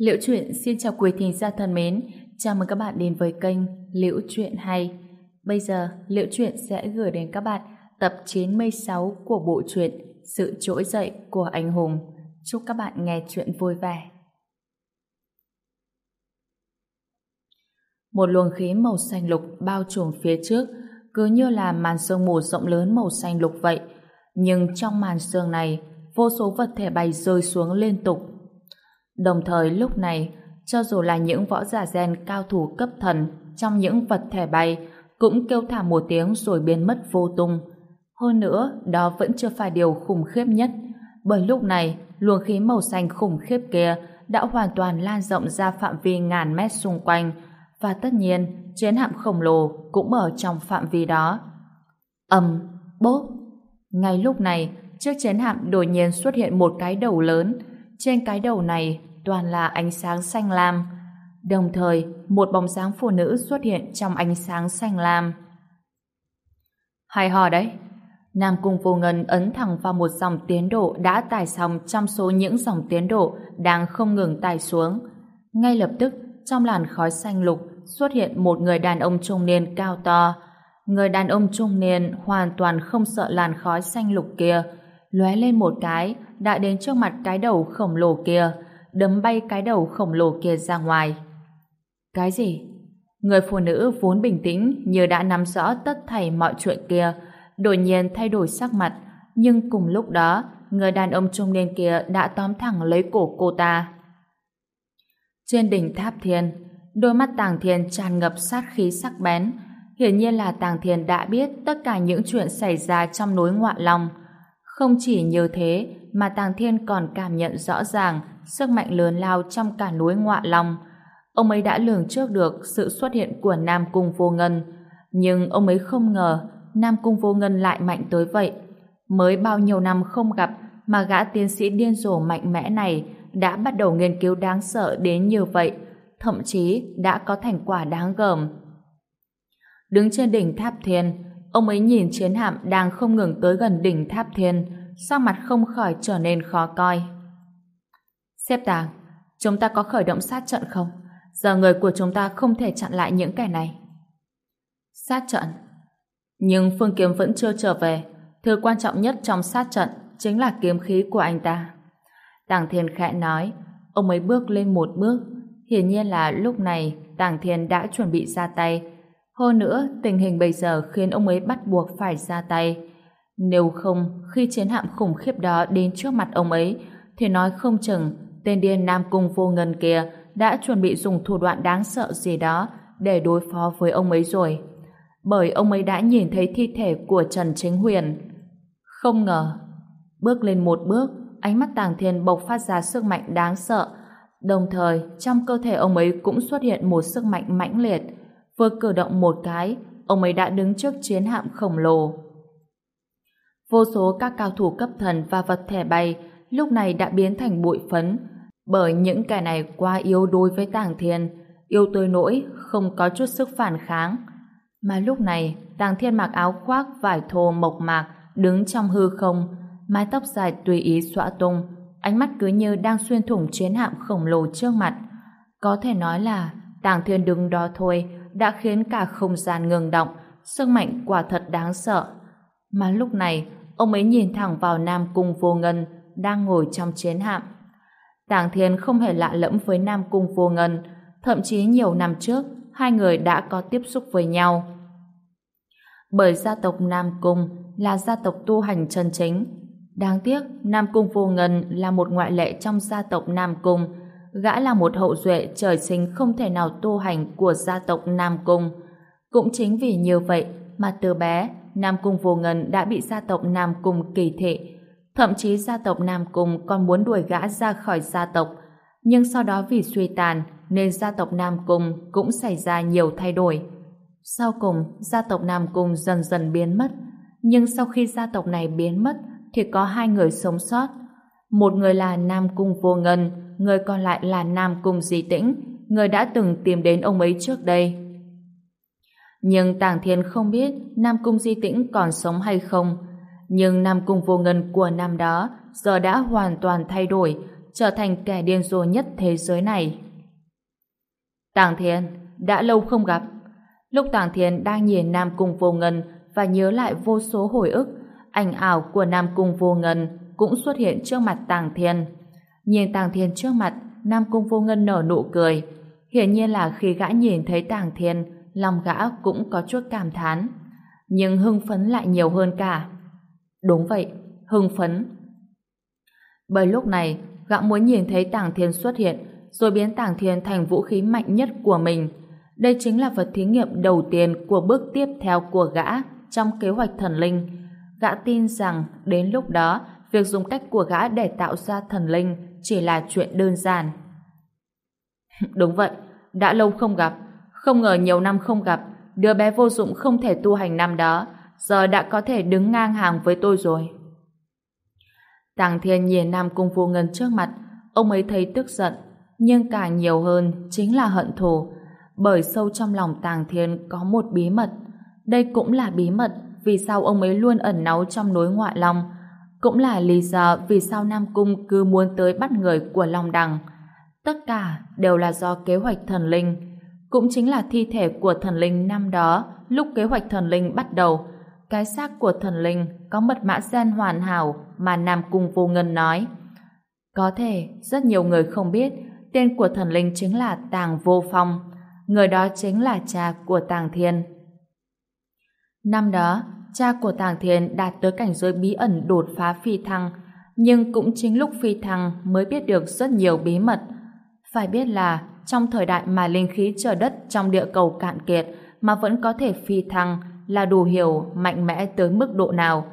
Liễu Chuyện xin chào quý thính giả thân mến, chào mừng các bạn đến với kênh Liễu Chuyện Hay. Bây giờ, Liễu Chuyện sẽ gửi đến các bạn tập 96 của bộ truyện Sự Trỗi Dậy của Anh Hùng. Chúc các bạn nghe chuyện vui vẻ. Một luồng khí màu xanh lục bao trùm phía trước, cứ như là màn sương mù rộng lớn màu xanh lục vậy. Nhưng trong màn sương này, vô số vật thể bay rơi xuống liên tục. Đồng thời lúc này, cho dù là những võ giả gen cao thủ cấp thần trong những vật thể bay cũng kêu thả một tiếng rồi biến mất vô tung. Hơn nữa, đó vẫn chưa phải điều khủng khiếp nhất, bởi lúc này, luồng khí màu xanh khủng khiếp kia đã hoàn toàn lan rộng ra phạm vi ngàn mét xung quanh, và tất nhiên, chiến hạm khổng lồ cũng ở trong phạm vi đó. ầm, bốp. Ngay lúc này, chiếc chiến hạm đột nhiên xuất hiện một cái đầu lớn. Trên cái đầu này toàn là ánh sáng xanh lam. Đồng thời, một bóng dáng phụ nữ xuất hiện trong ánh sáng xanh lam. Hay hò đấy. Nam Cung Vô Ngân ấn thẳng vào một dòng tiến độ đã tải xong trong số những dòng tiến độ đang không ngừng tải xuống. Ngay lập tức, trong làn khói xanh lục xuất hiện một người đàn ông trung niên cao to. Người đàn ông trung niên hoàn toàn không sợ làn khói xanh lục kia, lóe lên một cái, đã đến trước mặt cái đầu khổng lồ kia, đấm bay cái đầu khổng lồ kia ra ngoài. Cái gì? Người phụ nữ vốn bình tĩnh như đã nắm rõ tất thảy mọi chuyện kia, đột nhiên thay đổi sắc mặt, nhưng cùng lúc đó, người đàn ông trung niên kia đã tóm thẳng lấy cổ cô ta. Trên đỉnh tháp thiên, đôi mắt Tàng Thiên tràn ngập sát khí sắc bén. Hiển nhiên là Tàng Thiên đã biết tất cả những chuyện xảy ra trong núi Ngoạ Long. Không chỉ như thế, mà Tàng Thiên còn cảm nhận rõ ràng sức mạnh lớn lao trong cả núi Ngọa Long. Ông ấy đã lường trước được sự xuất hiện của Nam Cung Vô Ngân, nhưng ông ấy không ngờ Nam Cung Vô Ngân lại mạnh tới vậy. Mới bao nhiêu năm không gặp mà gã tiến sĩ điên rồ mạnh mẽ này đã bắt đầu nghiên cứu đáng sợ đến như vậy, thậm chí đã có thành quả đáng gờm. Đứng trên đỉnh tháp thiên, ông ấy nhìn chiến hạm đang không ngừng tới gần đỉnh tháp thiên, sắc mặt không khỏi trở nên khó coi. Xếp tàng, chúng ta có khởi động sát trận không? Giờ người của chúng ta không thể chặn lại những kẻ này. Sát trận? Nhưng Phương Kiếm vẫn chưa trở về. Thứ quan trọng nhất trong sát trận chính là kiếm khí của anh ta. Tàng Thiên khẽ nói, ông ấy bước lên một bước. Hiển nhiên là lúc này Tàng Thiên đã chuẩn bị ra tay. Hơn nữa, tình hình bây giờ khiến ông ấy bắt buộc phải ra tay. Nếu không, khi chiến hạm khủng khiếp đó đến trước mặt ông ấy, thì nói không chừng tên điên Nam Cung vô ngân kia đã chuẩn bị dùng thủ đoạn đáng sợ gì đó để đối phó với ông ấy rồi. Bởi ông ấy đã nhìn thấy thi thể của Trần Chính Huyền. Không ngờ, bước lên một bước, ánh mắt Tàng Thiên bộc phát ra sức mạnh đáng sợ. Đồng thời, trong cơ thể ông ấy cũng xuất hiện một sức mạnh mãnh liệt. Vừa cử động một cái, ông ấy đã đứng trước chiến hạm khổng lồ. Vô số các cao thủ cấp thần và vật thể bay lúc này đã biến thành bụi phấn bởi những kẻ này quá yếu đuối với Tàng Thiên yêu tới nỗi không có chút sức phản kháng. Mà lúc này, Tàng Thiên mặc áo khoác vải thô mộc mạc, đứng trong hư không, mái tóc dài tùy ý xõa tung, ánh mắt cứ như đang xuyên thủng chiến hạm khổng lồ trước mặt. Có thể nói là Tàng Thiên đứng đó thôi đã khiến cả không gian ngừng động, sức mạnh quả thật đáng sợ. Mà lúc này, ông ấy nhìn thẳng vào Nam Cung Vô Ngân đang ngồi trong chiến hạm. Tàng Thiên không hề lạ lẫm với Nam Cung Vô Ngân, thậm chí nhiều năm trước, hai người đã có tiếp xúc với nhau. Bởi gia tộc Nam Cung là gia tộc tu hành chân chính. Đáng tiếc, Nam Cung Vô Ngân là một ngoại lệ trong gia tộc Nam Cung. Gã là một hậu duệ trời sinh không thể nào tu hành của gia tộc Nam Cung. Cũng chính vì như vậy mà từ bé, Nam Cung Vô Ngân đã bị gia tộc Nam Cung kỳ thị, Thậm chí gia tộc Nam Cung còn muốn đuổi gã ra khỏi gia tộc. Nhưng sau đó vì suy tàn nên gia tộc Nam Cung cũng xảy ra nhiều thay đổi. Sau cùng, gia tộc Nam Cung dần dần biến mất. Nhưng sau khi gia tộc này biến mất thì có hai người sống sót. Một người là Nam Cung Vô Ngân, người còn lại là Nam Cung Di Tĩnh, người đã từng tìm đến ông ấy trước đây. Nhưng Tàng Thiên không biết Nam Cung Di Tĩnh còn sống hay không, nhưng Nam Cung Vô Ngân của năm đó giờ đã hoàn toàn thay đổi, trở thành kẻ điên rồ nhất thế giới này. Tàng Thiên, đã lâu không gặp. Lúc Tàng Thiên đang nhìn Nam Cung Vô Ngân và nhớ lại vô số hồi ức, ảnh ảo của Nam Cung Vô Ngân cũng xuất hiện trước mặt Tàng Thiên. Nhìn Tàng Thiên trước mặt, Nam Cung Vô Ngân nở nụ cười. Hiển nhiên là khi gã nhìn thấy Tàng Thiên, lòng gã cũng có chút cảm thán. Nhưng hưng phấn lại nhiều hơn cả. Đúng vậy, hưng phấn. Bởi lúc này, gã muốn nhìn thấy Tàng Thiên xuất hiện, rồi biến Tàng Thiên thành vũ khí mạnh nhất của mình. Đây chính là vật thí nghiệm đầu tiên của bước tiếp theo của gã trong kế hoạch thần linh. Gã tin rằng đến lúc đó, việc dùng cách của gã để tạo ra thần linh chỉ là chuyện đơn giản. Đúng vậy, đã lâu không gặp, không ngờ nhiều năm không gặp, đứa bé vô dụng không thể tu hành năm đó, giờ đã có thể đứng ngang hàng với tôi rồi. Tàng Thiên nhìn Nam Cung Vô Ngân trước mặt, ông ấy thấy tức giận, nhưng càng nhiều hơn chính là hận thù, bởi sâu trong lòng Tàng Thiên có một bí mật. Đây cũng là bí mật vì sao ông ấy luôn ẩn náu trong núi ngoại long, cũng là lý do vì sao Nam Cung cứ muốn tới bắt người của Long Đằng. Tất cả đều là do kế hoạch thần linh, cũng chính là thi thể của thần linh năm đó lúc kế hoạch thần linh bắt đầu. Cái xác của thần linh có mật mã gen hoàn hảo mà Nam Cung Vô Ngân nói. Có thể rất nhiều người không biết tên của thần linh chính là Tàng Vô Phong. Người đó chính là cha của Tàng Thiên. Năm đó, cha của Tàng Thiên đạt tới cảnh giới bí ẩn đột phá phi thăng, nhưng cũng chính lúc phi thăng mới biết được rất nhiều bí mật. Phải biết là trong thời đại mà linh khí trời đất trong địa cầu cạn kiệt mà vẫn có thể phi thăng là đủ hiểu mạnh mẽ tới mức độ nào.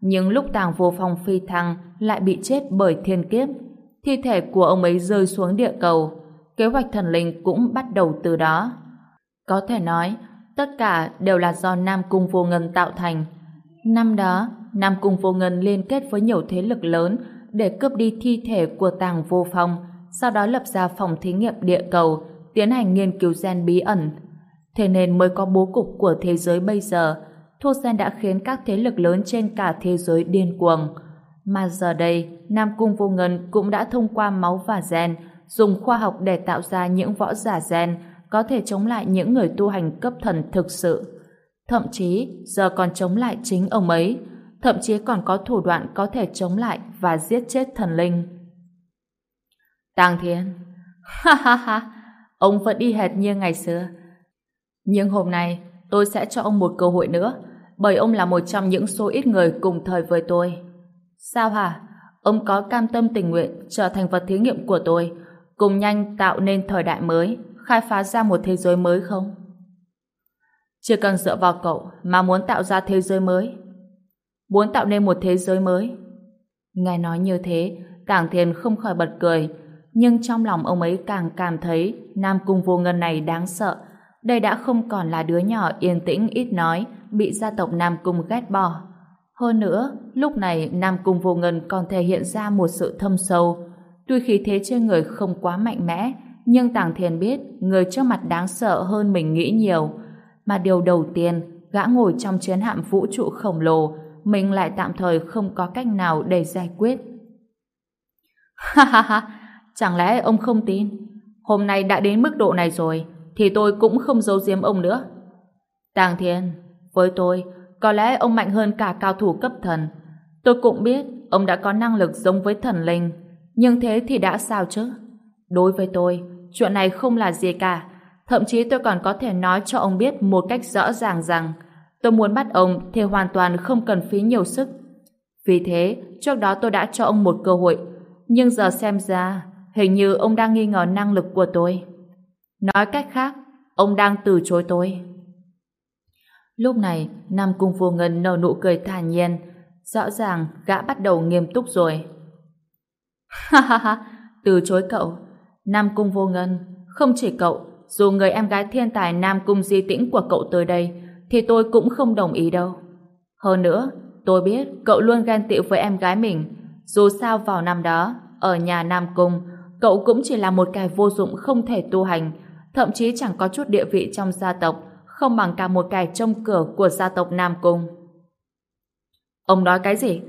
Nhưng lúc Tàng Vô Phong phi thăng lại bị chết bởi thiên kiếp. Thi thể của ông ấy rơi xuống địa cầu. Kế hoạch thần linh cũng bắt đầu từ đó. Có thể nói, tất cả đều là do Nam Cung Vô Ngân tạo thành. Năm đó, Nam Cung Vô Ngân liên kết với nhiều thế lực lớn để cướp đi thi thể của Tàng Vô Phong, sau đó lập ra phòng thí nghiệm địa cầu, tiến hành nghiên cứu gen bí ẩn. Thế nên mới có bố cục của thế giới bây giờ, thuốc gen đã khiến các thế lực lớn trên cả thế giới điên cuồng. Mà giờ đây, Nam Cung Vô Ngân cũng đã thông qua máu và gen, dùng khoa học để tạo ra những võ giả gen có thể chống lại những người tu hành cấp thần thực sự. Thậm chí, giờ còn chống lại chính ông ấy, thậm chí còn có thủ đoạn có thể chống lại và giết chết thần linh. Tàng Thiên Ha ha ha Ông vẫn đi hệt như ngày xưa nhưng hôm nay tôi sẽ cho ông một cơ hội nữa bởi ông là một trong những số ít người cùng thời với tôi. Sao hả? Ông có cam tâm tình nguyện trở thành vật thí nghiệm của tôi cùng nhanh tạo nên thời đại mới khai phá ra một thế giới mới không? Chưa cần dựa vào cậu mà muốn tạo ra thế giới mới. Muốn tạo nên một thế giới mới. Nghe nói như thế, tàng Thiên không khỏi bật cười, nhưng trong lòng ông ấy càng cảm thấy Nam Cung Vô Ngân này đáng sợ. Đây đã không còn là đứa nhỏ yên tĩnh ít nói, bị gia tộc Nam Cung ghét bỏ. Hơn nữa, lúc này Nam Cung Vô Ngân còn thể hiện ra một sự thâm sâu. Tuy khí thế trên người không quá mạnh mẽ, nhưng Tàng Thiên biết người trước mặt đáng sợ hơn mình nghĩ nhiều. Mà điều đầu tiên, gã ngồi trong chiến hạm vũ trụ khổng lồ, mình lại tạm thời không có cách nào để giải quyết. Ha ha ha, chẳng lẽ ông không tin? Hôm nay đã đến mức độ này rồi, thì tôi cũng không giấu giếm ông nữa. Tàng Thiên, với tôi, có lẽ ông mạnh hơn cả cao thủ cấp thần. Tôi cũng biết ông đã có năng lực giống với thần linh, nhưng thế thì đã sao chứ? Đối với tôi, chuyện này không là gì cả. Thậm chí tôi còn có thể nói cho ông biết một cách rõ ràng rằng tôi muốn bắt ông thì hoàn toàn không cần phí nhiều sức. Vì thế, trước đó tôi đã cho ông một cơ hội. Nhưng giờ xem ra, hình như ông đang nghi ngờ năng lực của tôi. Nói cách khác, ông đang từ chối tôi. Lúc này, Nam Cung Vô Ngân nở nụ cười thản nhiên. Rõ ràng, gã bắt đầu nghiêm túc rồi. Ha ha ha, từ chối cậu. Nam Cung Vô Ngân, không chỉ cậu, dù người em gái thiên tài Nam Cung di tĩnh của cậu tới đây, thì tôi cũng không đồng ý đâu. Hơn nữa, tôi biết cậu luôn ghen tị với em gái mình. Dù sao vào năm đó, ở nhà Nam Cung, cậu cũng chỉ là một kẻ vô dụng không thể tu hành, thậm chí chẳng có chút địa vị trong gia tộc, không bằng cả một kẻ trông cửa của gia tộc Nam Cung. Ông nói cái gì?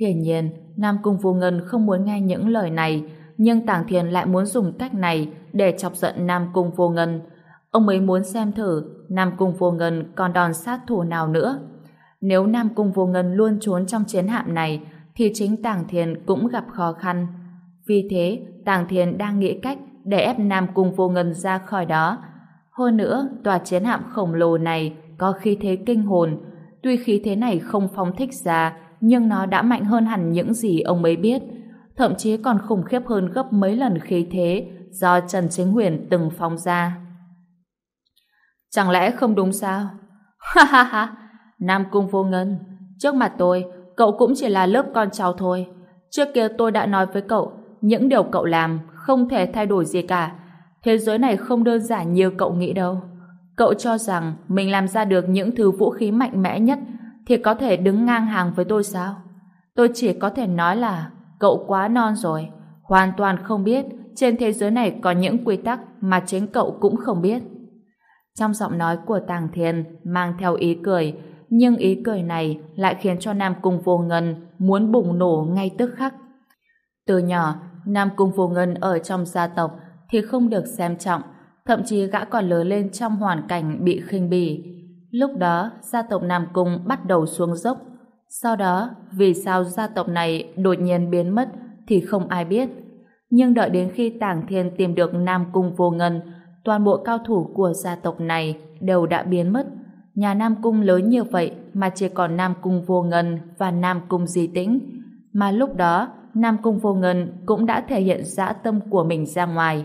Hiển nhiên, Nam Cung Vô Ngân không muốn nghe những lời này, nhưng Tàng Thiền lại muốn dùng cách này để chọc giận Nam Cung Vô Ngân. Ông ấy muốn xem thử Nam Cung Vô Ngân còn đòn sát thủ nào nữa. Nếu Nam Cung Vô Ngân luôn trốn trong chiến hạm này, thì chính Tàng Thiền cũng gặp khó khăn. Vì thế, Tàng Thiền đang nghĩ cách để ép Nam Cung Vô Ngân ra khỏi đó. Hơn nữa, tòa chiến hạm khổng lồ này có khí thế kinh hồn. Tuy khí thế này không phóng thích ra, nhưng nó đã mạnh hơn hẳn những gì ông ấy biết. Thậm chí còn khủng khiếp hơn gấp mấy lần khí thế do Trần Chính Huyền từng phóng ra. Chẳng lẽ không đúng sao? Ha ha ha! Nam Cung Vô Ngân, trước mặt tôi, cậu cũng chỉ là lớp con cháu thôi. Trước kia tôi đã nói với cậu, những điều cậu làm không thể thay đổi gì cả. Thế giới này không đơn giản như cậu nghĩ đâu. Cậu cho rằng mình làm ra được những thứ vũ khí mạnh mẽ nhất thì có thể đứng ngang hàng với tôi sao? Tôi chỉ có thể nói là cậu quá non rồi, hoàn toàn không biết trên thế giới này có những quy tắc mà chính cậu cũng không biết. Trong giọng nói của Tàng Thiên mang theo ý cười, nhưng ý cười này lại khiến cho Nam Cung Vô Ngân muốn bùng nổ ngay tức khắc. Từ nhỏ, Nam Cung Vô Ngân ở trong gia tộc thì không được xem trọng, thậm chí gã còn lớn lên trong hoàn cảnh bị khinh bỉ. Lúc đó, gia tộc Nam Cung bắt đầu xuống dốc. Sau đó, vì sao gia tộc này đột nhiên biến mất thì không ai biết. Nhưng đợi đến khi Tàng Thiên tìm được Nam Cung Vô Ngân, toàn bộ cao thủ của gia tộc này đều đã biến mất. Nhà Nam Cung lớn như vậy mà chỉ còn Nam Cung Vô Ngân và Nam Cung Di Tĩnh. Mà lúc đó, Nam Cung Vô Ngân cũng đã thể hiện dã tâm của mình ra ngoài.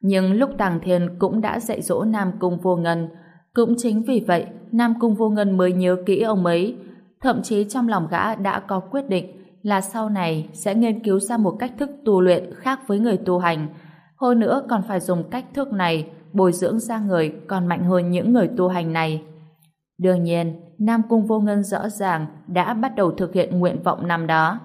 Nhưng lúc Tàng Thiên cũng đã dạy dỗ Nam Cung Vô Ngân, cũng chính vì vậy Nam Cung Vô Ngân mới nhớ kỹ ông ấy, thậm chí trong lòng gã đã có quyết định là sau này sẽ nghiên cứu ra một cách thức tu luyện khác với người tu hành, hơn nữa còn phải dùng cách thức này bồi dưỡng ra người còn mạnh hơn những người tu hành này. Đương nhiên, Nam Cung Vô Ngân rõ ràng đã bắt đầu thực hiện nguyện vọng năm đó.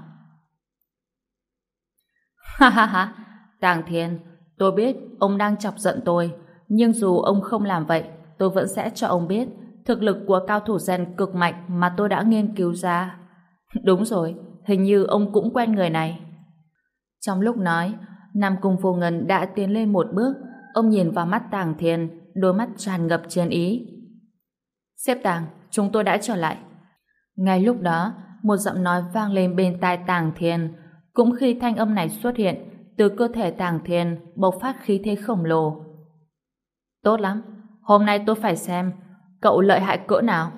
Ha ha ha, Tàng Thiên, tôi biết ông đang chọc giận tôi, nhưng dù ông không làm vậy, tôi vẫn sẽ cho ông biết thực lực của cao thủ gen cực mạnh mà tôi đã nghiên cứu ra. Đúng rồi, hình như ông cũng quen người này. Trong lúc nói, Nam Cung Vô Ngân đã tiến lên một bước, ông nhìn vào mắt Tàng Thiên, đôi mắt tràn ngập chiến ý. Xếp Tàng, chúng tôi đã trở lại. Ngay lúc đó, một giọng nói vang lên bên tai Tàng Thiên, cũng khi thanh âm này xuất hiện, từ cơ thể Tàng Thiên bộc phát khí thế khổng lồ. Tốt lắm, hôm nay tôi phải xem cậu lợi hại cỡ nào.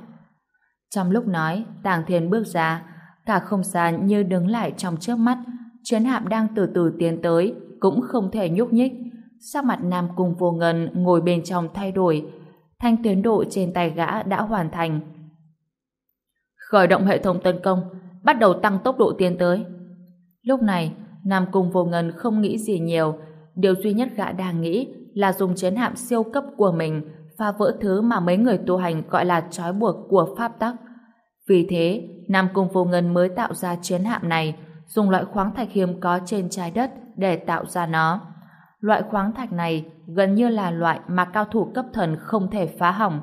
Trong lúc nói, Tàng Thiên bước ra, cả không gian như đứng lại trong trước mắt, chiến hạm đang từ từ tiến tới, cũng không thể nhúc nhích. Sắc mặt Nam Cung Vô Ngân ngồi bên trong thay đổi, thanh tiến độ trên tay gã đã hoàn thành. Khởi động hệ thống tấn công, bắt đầu tăng tốc độ tiến tới. Lúc này, Nam Cung Vô Ngân không nghĩ gì nhiều, điều duy nhất gã đang nghĩ là dùng chiến hạm siêu cấp của mình phá vỡ thứ mà mấy người tu hành gọi là trói buộc của pháp tắc. Vì thế, Nam Cung Vô Ngân mới tạo ra chiến hạm này, dùng loại khoáng thạch hiếm có trên trái đất để tạo ra nó. Loại khoáng thạch này gần như là loại mà cao thủ cấp thần không thể phá hỏng.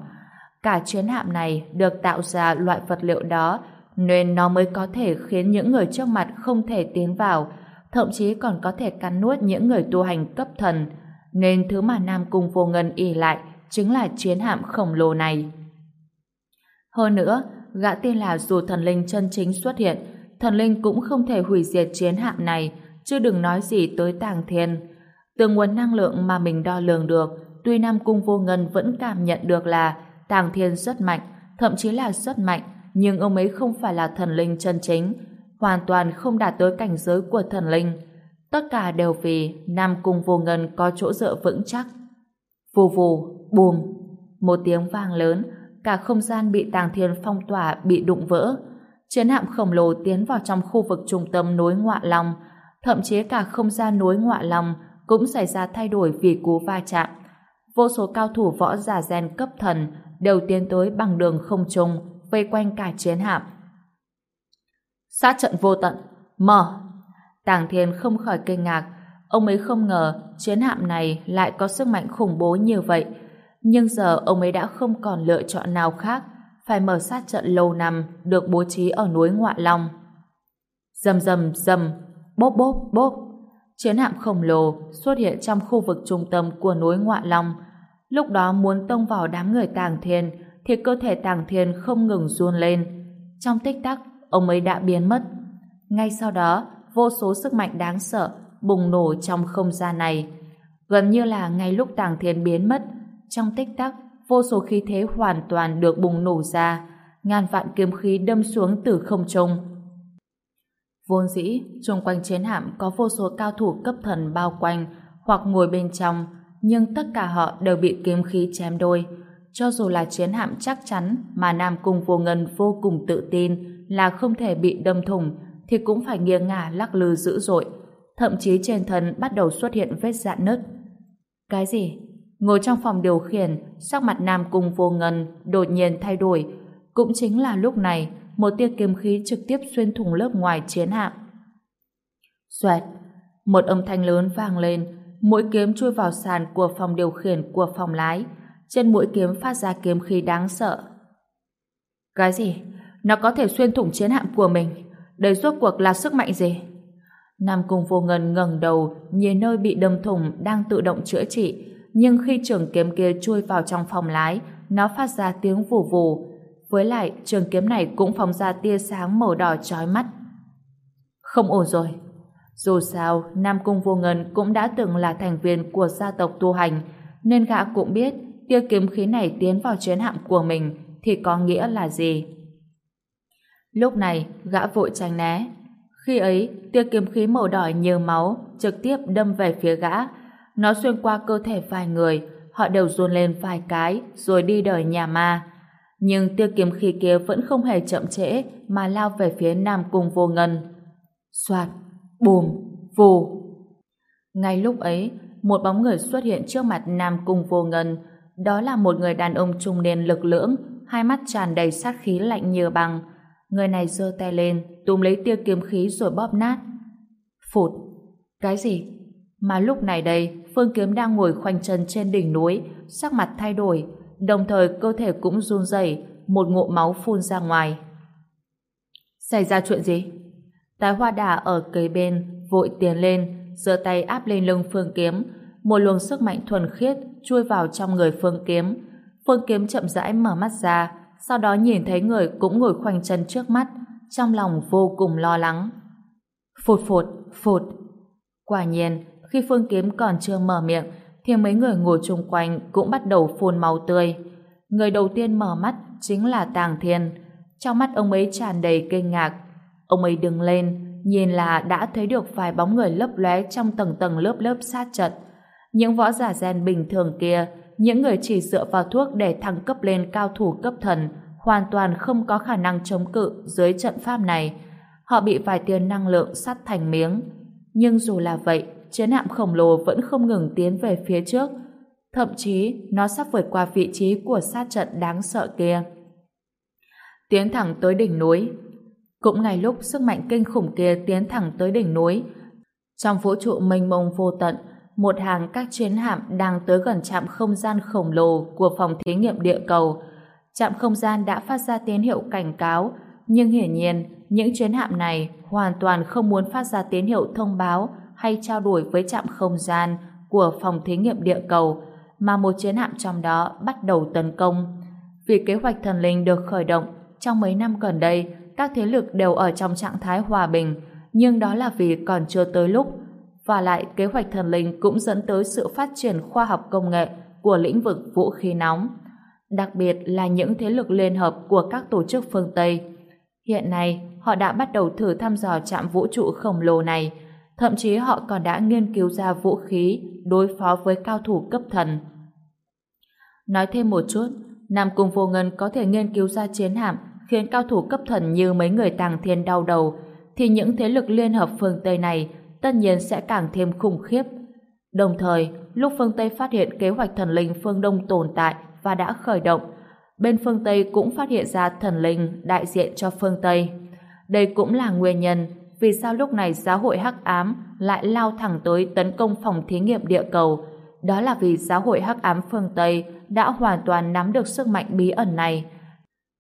Cả chiến hạm này được tạo ra loại vật liệu đó nên nó mới có thể khiến những người trước mặt không thể tiến vào, thậm chí còn có thể cắn nuốt những người tu hành cấp thần. Nên thứ mà Nam Cung Vô Ngân y lại chính là chiến hạm khổng lồ này. Hơn nữa, gã tin là dù thần linh chân chính xuất hiện, thần linh cũng không thể hủy diệt chiến hạm này, chứ đừng nói gì tới tàng thiên. Từ nguồn năng lượng mà mình đo lường được, tuy Nam Cung Vô Ngân vẫn cảm nhận được là tàng thiên rất mạnh, thậm chí là rất mạnh, nhưng ông ấy không phải là thần linh chân chính, hoàn toàn không đạt tới cảnh giới của thần linh. Tất cả đều vì Nam Cung Vô Ngân có chỗ dựa vững chắc. Vù vù, bùm, một tiếng vang lớn, cả không gian bị tàng thiên phong tỏa bị đụng vỡ. Chiến hạm khổng lồ tiến vào trong khu vực trung tâm nối ngọa long, thậm chí cả không gian nối ngọa long cũng xảy ra thay đổi vì cú va chạm. Vô số cao thủ võ giả gen cấp thần đều tiến tới bằng đường không trung, vây quanh cả chiến hạm. Sát trận vô tận, mở! Tàng Thiên không khỏi kinh ngạc, ông ấy không ngờ chiến hạm này lại có sức mạnh khủng bố như vậy, nhưng giờ ông ấy đã không còn lựa chọn nào khác, phải mở sát trận lâu năm được bố trí ở núi Ngoạ Long. Dầm dầm dầm, bốp bốp bốp, Chiến hạm khổng lồ xuất hiện trong khu vực trung tâm của núi Ngoại Long. Lúc đó muốn tông vào đám người tàng thiên thì cơ thể tàng thiên không ngừng run lên. Trong tích tắc, ông ấy đã biến mất. Ngay sau đó, vô số sức mạnh đáng sợ bùng nổ trong không gian này. Gần như là ngay lúc tàng thiên biến mất, trong tích tắc, vô số khí thế hoàn toàn được bùng nổ ra, ngàn vạn kiếm khí đâm xuống từ không trung. Vốn dĩ, xung quanh chiến hạm có vô số cao thủ cấp thần bao quanh hoặc ngồi bên trong, nhưng tất cả họ đều bị kiếm khí chém đôi. Cho dù là chiến hạm chắc chắn mà Nam Cung Vô Ngân vô cùng tự tin là không thể bị đâm thủng thì cũng phải nghiêng ngả lắc lư dữ dội. Thậm chí trên thân bắt đầu xuất hiện vết dạn nứt. Cái gì? Ngồi trong phòng điều khiển, sắc mặt Nam Cung Vô Ngân đột nhiên thay đổi. Cũng chính là lúc này, một tia kiếm khí trực tiếp xuyên thủng lớp ngoài chiến hạm. Xoẹt! Một âm thanh lớn vang lên, mũi kiếm chui vào sàn của phòng điều khiển của phòng lái. Trên mũi kiếm phát ra kiếm khí đáng sợ. Cái gì? Nó có thể xuyên thủng chiến hạm của mình. Đây rốt cuộc là sức mạnh gì? Nam Cung Vô Ngân ngẩng đầu, nhìn nơi bị đâm thủng đang tự động chữa trị, nhưng khi trường kiếm kia chui vào trong phòng lái, nó phát ra tiếng vù vù. Với lại, trường kiếm này cũng phóng ra tia sáng màu đỏ chói mắt. Không ổn rồi. Dù sao, Nam Cung Vô Ngân cũng đã từng là thành viên của gia tộc tu hành, nên gã cũng biết tia kiếm khí này tiến vào chuyến hạm của mình thì có nghĩa là gì. Lúc này, gã vội tránh né. Khi ấy, tia kiếm khí màu đỏ như máu trực tiếp đâm về phía gã. Nó xuyên qua cơ thể vài người, họ đều run lên vài cái rồi đi đời nhà ma. Nhưng tia kiếm khí kia vẫn không hề chậm trễ mà lao về phía Nam Cung Vô Ngân. Soạt, bùm, vù. Ngay lúc ấy, một bóng người xuất hiện trước mặt Nam Cung Vô Ngân. Đó là một người đàn ông trung niên lực lưỡng, hai mắt tràn đầy sát khí lạnh như băng. Người này giơ tay lên, túm lấy tia kiếm khí rồi bóp nát. Phụt! Cái gì? Mà lúc này đây, Phương Kiếm đang ngồi khoanh chân trên đỉnh núi, sắc mặt thay đổi, đồng thời cơ thể cũng run rẩy, một ngụm máu phun ra ngoài. Xảy ra chuyện gì? Tái hoa đà ở kế bên, vội tiến lên, giơ tay áp lên lưng Phương Kiếm, một luồng sức mạnh thuần khiết chui vào trong người Phương Kiếm. Phương Kiếm chậm rãi mở mắt ra, sau đó nhìn thấy người cũng ngồi khoanh chân trước mắt, trong lòng vô cùng lo lắng. Phụt phụt, phụt. Quả nhiên, khi Phương Kiếm còn chưa mở miệng, thì mấy người ngồi chung quanh cũng bắt đầu phun máu tươi. Người đầu tiên mở mắt chính là Tàng Thiên. Trong mắt ông ấy tràn đầy kinh ngạc. Ông ấy đứng lên, nhìn là đã thấy được vài bóng người lấp lóe trong tầng tầng lớp lớp sát trận. Những võ giả gen bình thường kia, những người chỉ dựa vào thuốc để thăng cấp lên cao thủ cấp thần, hoàn toàn không có khả năng chống cự dưới trận pháp này. Họ bị vài tia năng lượng sắt thành miếng. Nhưng dù là vậy, chiến hạm khổng lồ vẫn không ngừng tiến về phía trước. Thậm chí, nó sắp vượt qua vị trí của sát trận đáng sợ kia. Tiến thẳng tới đỉnh núi. Cũng ngay lúc sức mạnh kinh khủng kia tiến thẳng tới đỉnh núi, trong vũ trụ mênh mông vô tận, một hàng các chiến hạm đang tới gần trạm không gian khổng lồ của phòng thí nghiệm địa cầu. Trạm không gian đã phát ra tín hiệu cảnh cáo, nhưng hiển nhiên những chiến hạm này hoàn toàn không muốn phát ra tín hiệu thông báo hay trao đổi với trạm không gian của phòng thí nghiệm địa cầu, mà một chiến hạm trong đó bắt đầu tấn công. Vì kế hoạch thần linh được khởi động, trong mấy năm gần đây, các thế lực đều ở trong trạng thái hòa bình, nhưng đó là vì còn chưa tới lúc và lại, kế hoạch thần linh cũng dẫn tới sự phát triển khoa học công nghệ của lĩnh vực vũ khí nóng, đặc biệt là những thế lực liên hợp của các tổ chức phương Tây. Hiện nay, họ đã bắt đầu thử thăm dò trạm vũ trụ khổng lồ này, thậm chí họ còn đã nghiên cứu ra vũ khí đối phó với cao thủ cấp thần. Nói thêm một chút, Nam Cung Vô Ngân có thể nghiên cứu ra chiến hạm khiến cao thủ cấp thần như mấy người tàng thiên đau đầu, thì những thế lực liên hợp phương Tây này tất nhiên sẽ càng thêm khủng khiếp. Đồng thời, lúc phương Tây phát hiện kế hoạch thần linh phương Đông tồn tại và đã khởi động, bên phương Tây cũng phát hiện ra thần linh đại diện cho phương Tây. Đây cũng là nguyên nhân vì sao lúc này giáo hội hắc ám lại lao thẳng tới tấn công phòng thí nghiệm địa cầu. Đó là vì giáo hội hắc ám phương Tây đã hoàn toàn nắm được sức mạnh bí ẩn này.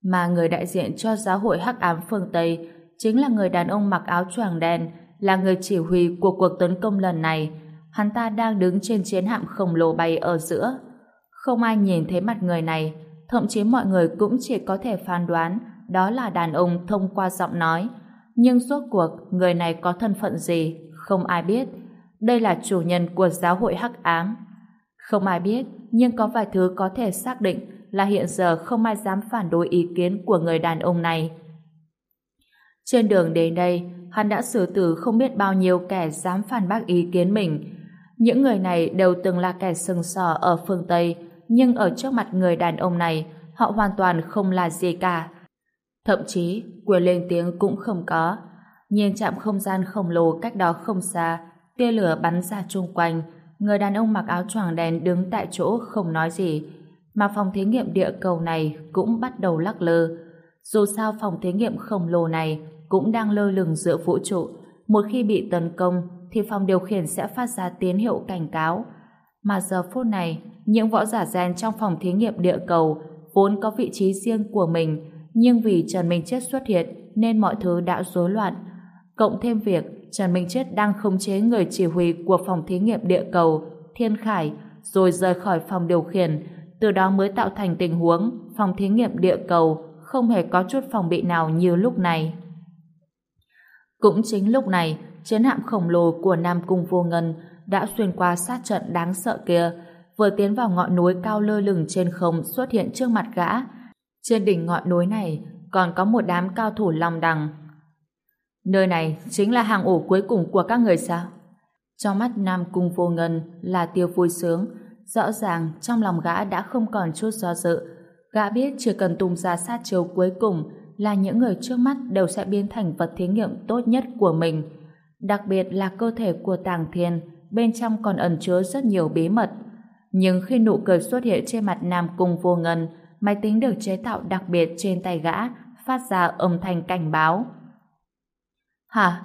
Mà người đại diện cho giáo hội hắc ám phương Tây chính là người đàn ông mặc áo choàng đen là người chỉ huy của cuộc tấn công lần này. Hắn ta đang đứng trên chiến hạm khổng lồ bay ở giữa. Không ai nhìn thấy mặt người này, thậm chí mọi người cũng chỉ có thể phán đoán đó là đàn ông thông qua giọng nói. Nhưng suốt cuộc, người này có thân phận gì, không ai biết. Đây là chủ nhân của giáo hội Hắc Ám. Không ai biết, nhưng có vài thứ có thể xác định là hiện giờ không ai dám phản đối ý kiến của người đàn ông này. Trên đường đến đây, hắn đã xử tử không biết bao nhiêu kẻ dám phản bác ý kiến mình. Những người này đều từng là kẻ sừng sò ở phương Tây, nhưng ở trước mặt người đàn ông này, họ hoàn toàn không là gì cả. Thậm chí, quyền lên tiếng cũng không có. Nhìn chạm không gian khổng lồ cách đó không xa, tia lửa bắn ra chung quanh, người đàn ông mặc áo choàng đen đứng tại chỗ không nói gì, mà phòng thí nghiệm địa cầu này cũng bắt đầu lắc lơ. Dù sao phòng thí nghiệm khổng lồ này cũng đang lơ lửng giữa vũ trụ, một khi bị tấn công thì phòng điều khiển sẽ phát ra tín hiệu cảnh cáo. Mà giờ phút này, những võ giả gen trong phòng thí nghiệm địa cầu vốn có vị trí riêng của mình, nhưng vì Trần Minh Chết xuất hiện nên mọi thứ đã rối loạn. Cộng thêm việc Trần Minh Chết đang khống chế người chỉ huy của phòng thí nghiệm địa cầu, Thiên Khải, rồi rời khỏi phòng điều khiển, từ đó mới tạo thành tình huống phòng thí nghiệm địa cầu không hề có chút phòng bị nào như lúc này. Cũng chính lúc này, chiến hạm khổng lồ của Nam Cung Vô Ngân đã xuyên qua sát trận đáng sợ kia, vừa tiến vào ngọn núi cao lơ lửng trên không xuất hiện trước mặt gã. Trên đỉnh ngọn núi này còn có một đám cao thủ long đằng. Nơi này chính là hàng ổ cuối cùng của các người sao? Trong mắt Nam Cung Vô Ngân là tiêu vui sướng, rõ ràng trong lòng gã đã không còn chút do dự. Gã biết chỉ cần tung ra sát chiếu cuối cùng là những người trước mắt đều sẽ biến thành vật thí nghiệm tốt nhất của mình. Đặc biệt là cơ thể của Tàng Thiên, bên trong còn ẩn chứa rất nhiều bí mật. Nhưng khi nụ cười xuất hiện trên mặt Nam Cung Vô Ngân, máy tính được chế tạo đặc biệt trên tay gã phát ra âm thanh cảnh báo. Hả?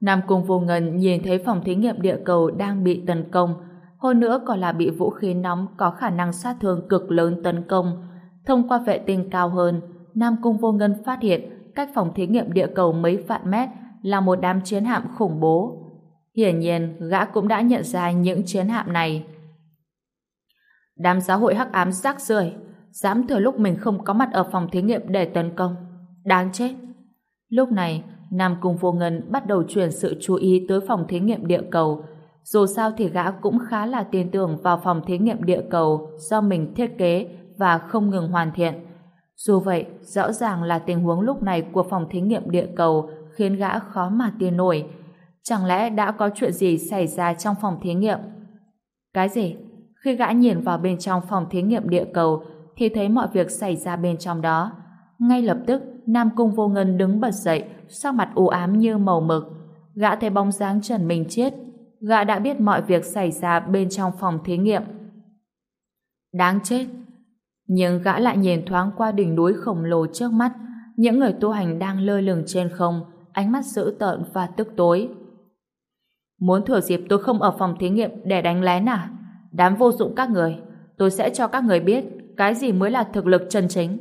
Nam Cung Vô Ngân nhìn thấy phòng thí nghiệm địa cầu đang bị tấn công, hơn nữa còn là bị vũ khí nóng có khả năng sát thương cực lớn tấn công. Thông qua vệ tinh cao hơn, Nam Cung Vô Ngân phát hiện cách phòng thí nghiệm địa cầu mấy vạn mét là một đám chiến hạm khủng bố. Hiển nhiên, gã cũng đã nhận ra những chiến hạm này. Đám giáo hội hắc ám rác rưởi dám thừa lúc mình không có mặt ở phòng thí nghiệm để tấn công. Đáng chết. Lúc này, Nam Cung Vô Ngân bắt đầu chuyển sự chú ý tới phòng thí nghiệm địa cầu. Dù sao thì gã cũng khá là tin tưởng vào phòng thí nghiệm địa cầu do mình thiết kế và không ngừng hoàn thiện. Dù vậy, rõ ràng là tình huống lúc này của phòng thí nghiệm địa cầu khiến gã khó mà tin nổi. Chẳng lẽ đã có chuyện gì xảy ra trong phòng thí nghiệm? Cái gì? Khi gã nhìn vào bên trong phòng thí nghiệm địa cầu thì thấy mọi việc xảy ra bên trong đó. Ngay lập tức, Nam Cung Vô Ngân đứng bật dậy, sắc mặt u ám như màu mực. Gã thấy bóng dáng Trần Minh Chiết. Gã đã biết mọi việc xảy ra bên trong phòng thí nghiệm. Đáng chết! Nhưng gã lại nhìn thoáng qua đỉnh núi khổng lồ trước mắt, những người tu hành đang lơ lửng trên không, ánh mắt dữ tợn và tức tối. Muốn thừa dịp tôi không ở phòng thí nghiệm để đánh lén à? Đám vô dụng các người, tôi sẽ cho các người biết cái gì mới là thực lực chân chính.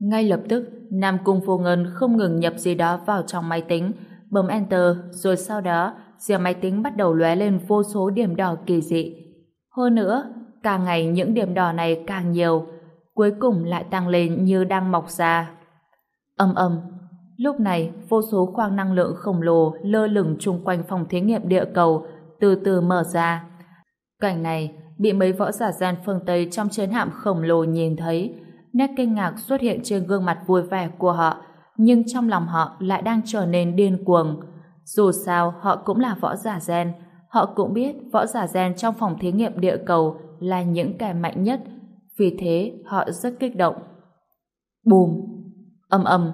Ngay lập tức, Nam Cung Vô Ngân không ngừng nhập gì đó vào trong máy tính, bấm Enter, rồi sau đó, rìa máy tính bắt đầu lóe lên vô số điểm đỏ kỳ dị. Hơn nữa, càng ngày những điểm đỏ này càng nhiều, cuối cùng lại tăng lên như đang mọc ra. Âm âm, lúc này vô số khoang năng lượng khổng lồ lơ lửng chung quanh phòng thí nghiệm địa cầu từ từ mở ra. Cảnh này bị mấy võ giả gian phương Tây trong chiến hạm khổng lồ nhìn thấy, nét kinh ngạc xuất hiện trên gương mặt vui vẻ của họ, nhưng trong lòng họ lại đang trở nên điên cuồng. Dù sao, họ cũng là võ giả gen, họ cũng biết võ giả gen trong phòng thí nghiệm địa cầu là những kẻ mạnh nhất, vì thế họ rất kích động. Bùm! Âm âm!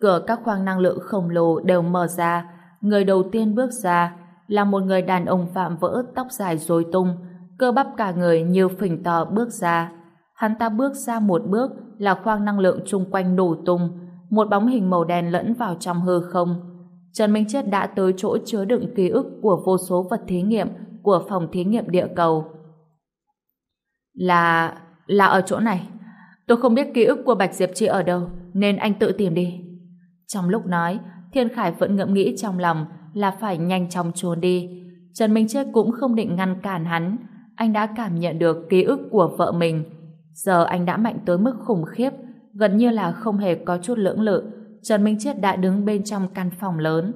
Cửa các khoang năng lượng khổng lồ đều mở ra, người đầu tiên bước ra là một người đàn ông phạm vỡ tóc dài rối tung, cơ bắp cả người như phình to bước ra. Hắn ta bước ra một bước là khoang năng lượng chung quanh nổ tung, một bóng hình màu đen lẫn vào trong hư không. Trần Minh Chết đã tới chỗ chứa đựng ký ức của vô số vật thí nghiệm của phòng thí nghiệm địa cầu. Là... là ở chỗ này. Tôi không biết ký ức của Bạch Diệp Chi ở đâu, nên anh tự tìm đi. Trong lúc nói, Thiên Khải vẫn ngẫm nghĩ trong lòng là phải nhanh chóng trốn đi. Trần Minh Chết cũng không định ngăn cản hắn. Anh đã cảm nhận được ký ức của vợ mình. Giờ anh đã mạnh tới mức khủng khiếp, gần như là không hề có chút lưỡng lự. Trần Minh Chết đã đứng bên trong căn phòng lớn.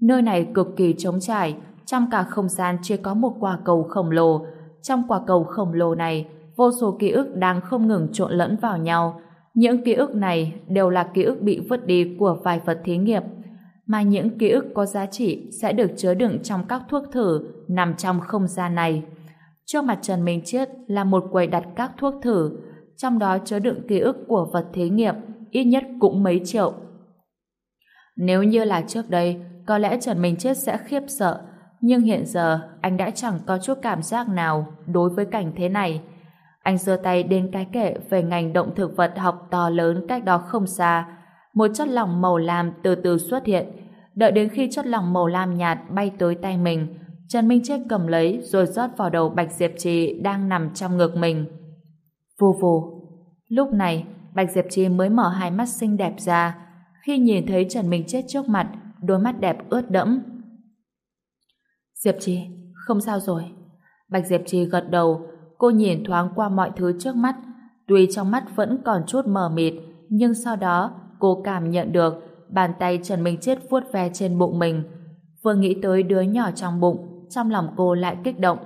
Nơi này cực kỳ trống trải, trong cả không gian chưa có một quả cầu khổng lồ. Trong quả cầu khổng lồ này, vô số ký ức đang không ngừng trộn lẫn vào nhau. Những ký ức này đều là ký ức bị vứt đi của vài vật thí nghiệm, mà những ký ức có giá trị sẽ được chứa đựng trong các thuốc thử nằm trong không gian này. Trước mặt Trần Minh Chiết là một quầy đặt các thuốc thử, trong đó chứa đựng ký ức của vật thí nghiệm, ít nhất cũng mấy triệu. Nếu như là trước đây, có lẽ Trần Minh Chiết sẽ khiếp sợ, nhưng hiện giờ anh đã chẳng có chút cảm giác nào đối với cảnh thế này. Anh giơ tay đến cái kệ về ngành động thực vật học to lớn cách đó không xa. Một chất lỏng màu lam từ từ xuất hiện. Đợi đến khi chất lỏng màu lam nhạt bay tới tay mình, Trần Minh Chết cầm lấy rồi rót vào đầu Bạch Diệp Trì đang nằm trong ngực mình. Vù vù. Lúc này, Bạch Diệp Trì mới mở hai mắt xinh đẹp ra. Khi nhìn thấy Trần Minh Chết trước mặt, đôi mắt đẹp ướt đẫm. Diệp Trì, không sao rồi. Bạch Diệp Trì gật đầu, cô nhìn thoáng qua mọi thứ trước mắt. Tuy trong mắt vẫn còn chút mờ mịt, nhưng sau đó cô cảm nhận được bàn tay Trần Minh Chết vuốt ve trên bụng mình. Vừa nghĩ tới đứa nhỏ trong bụng, trong lòng cô lại kích động.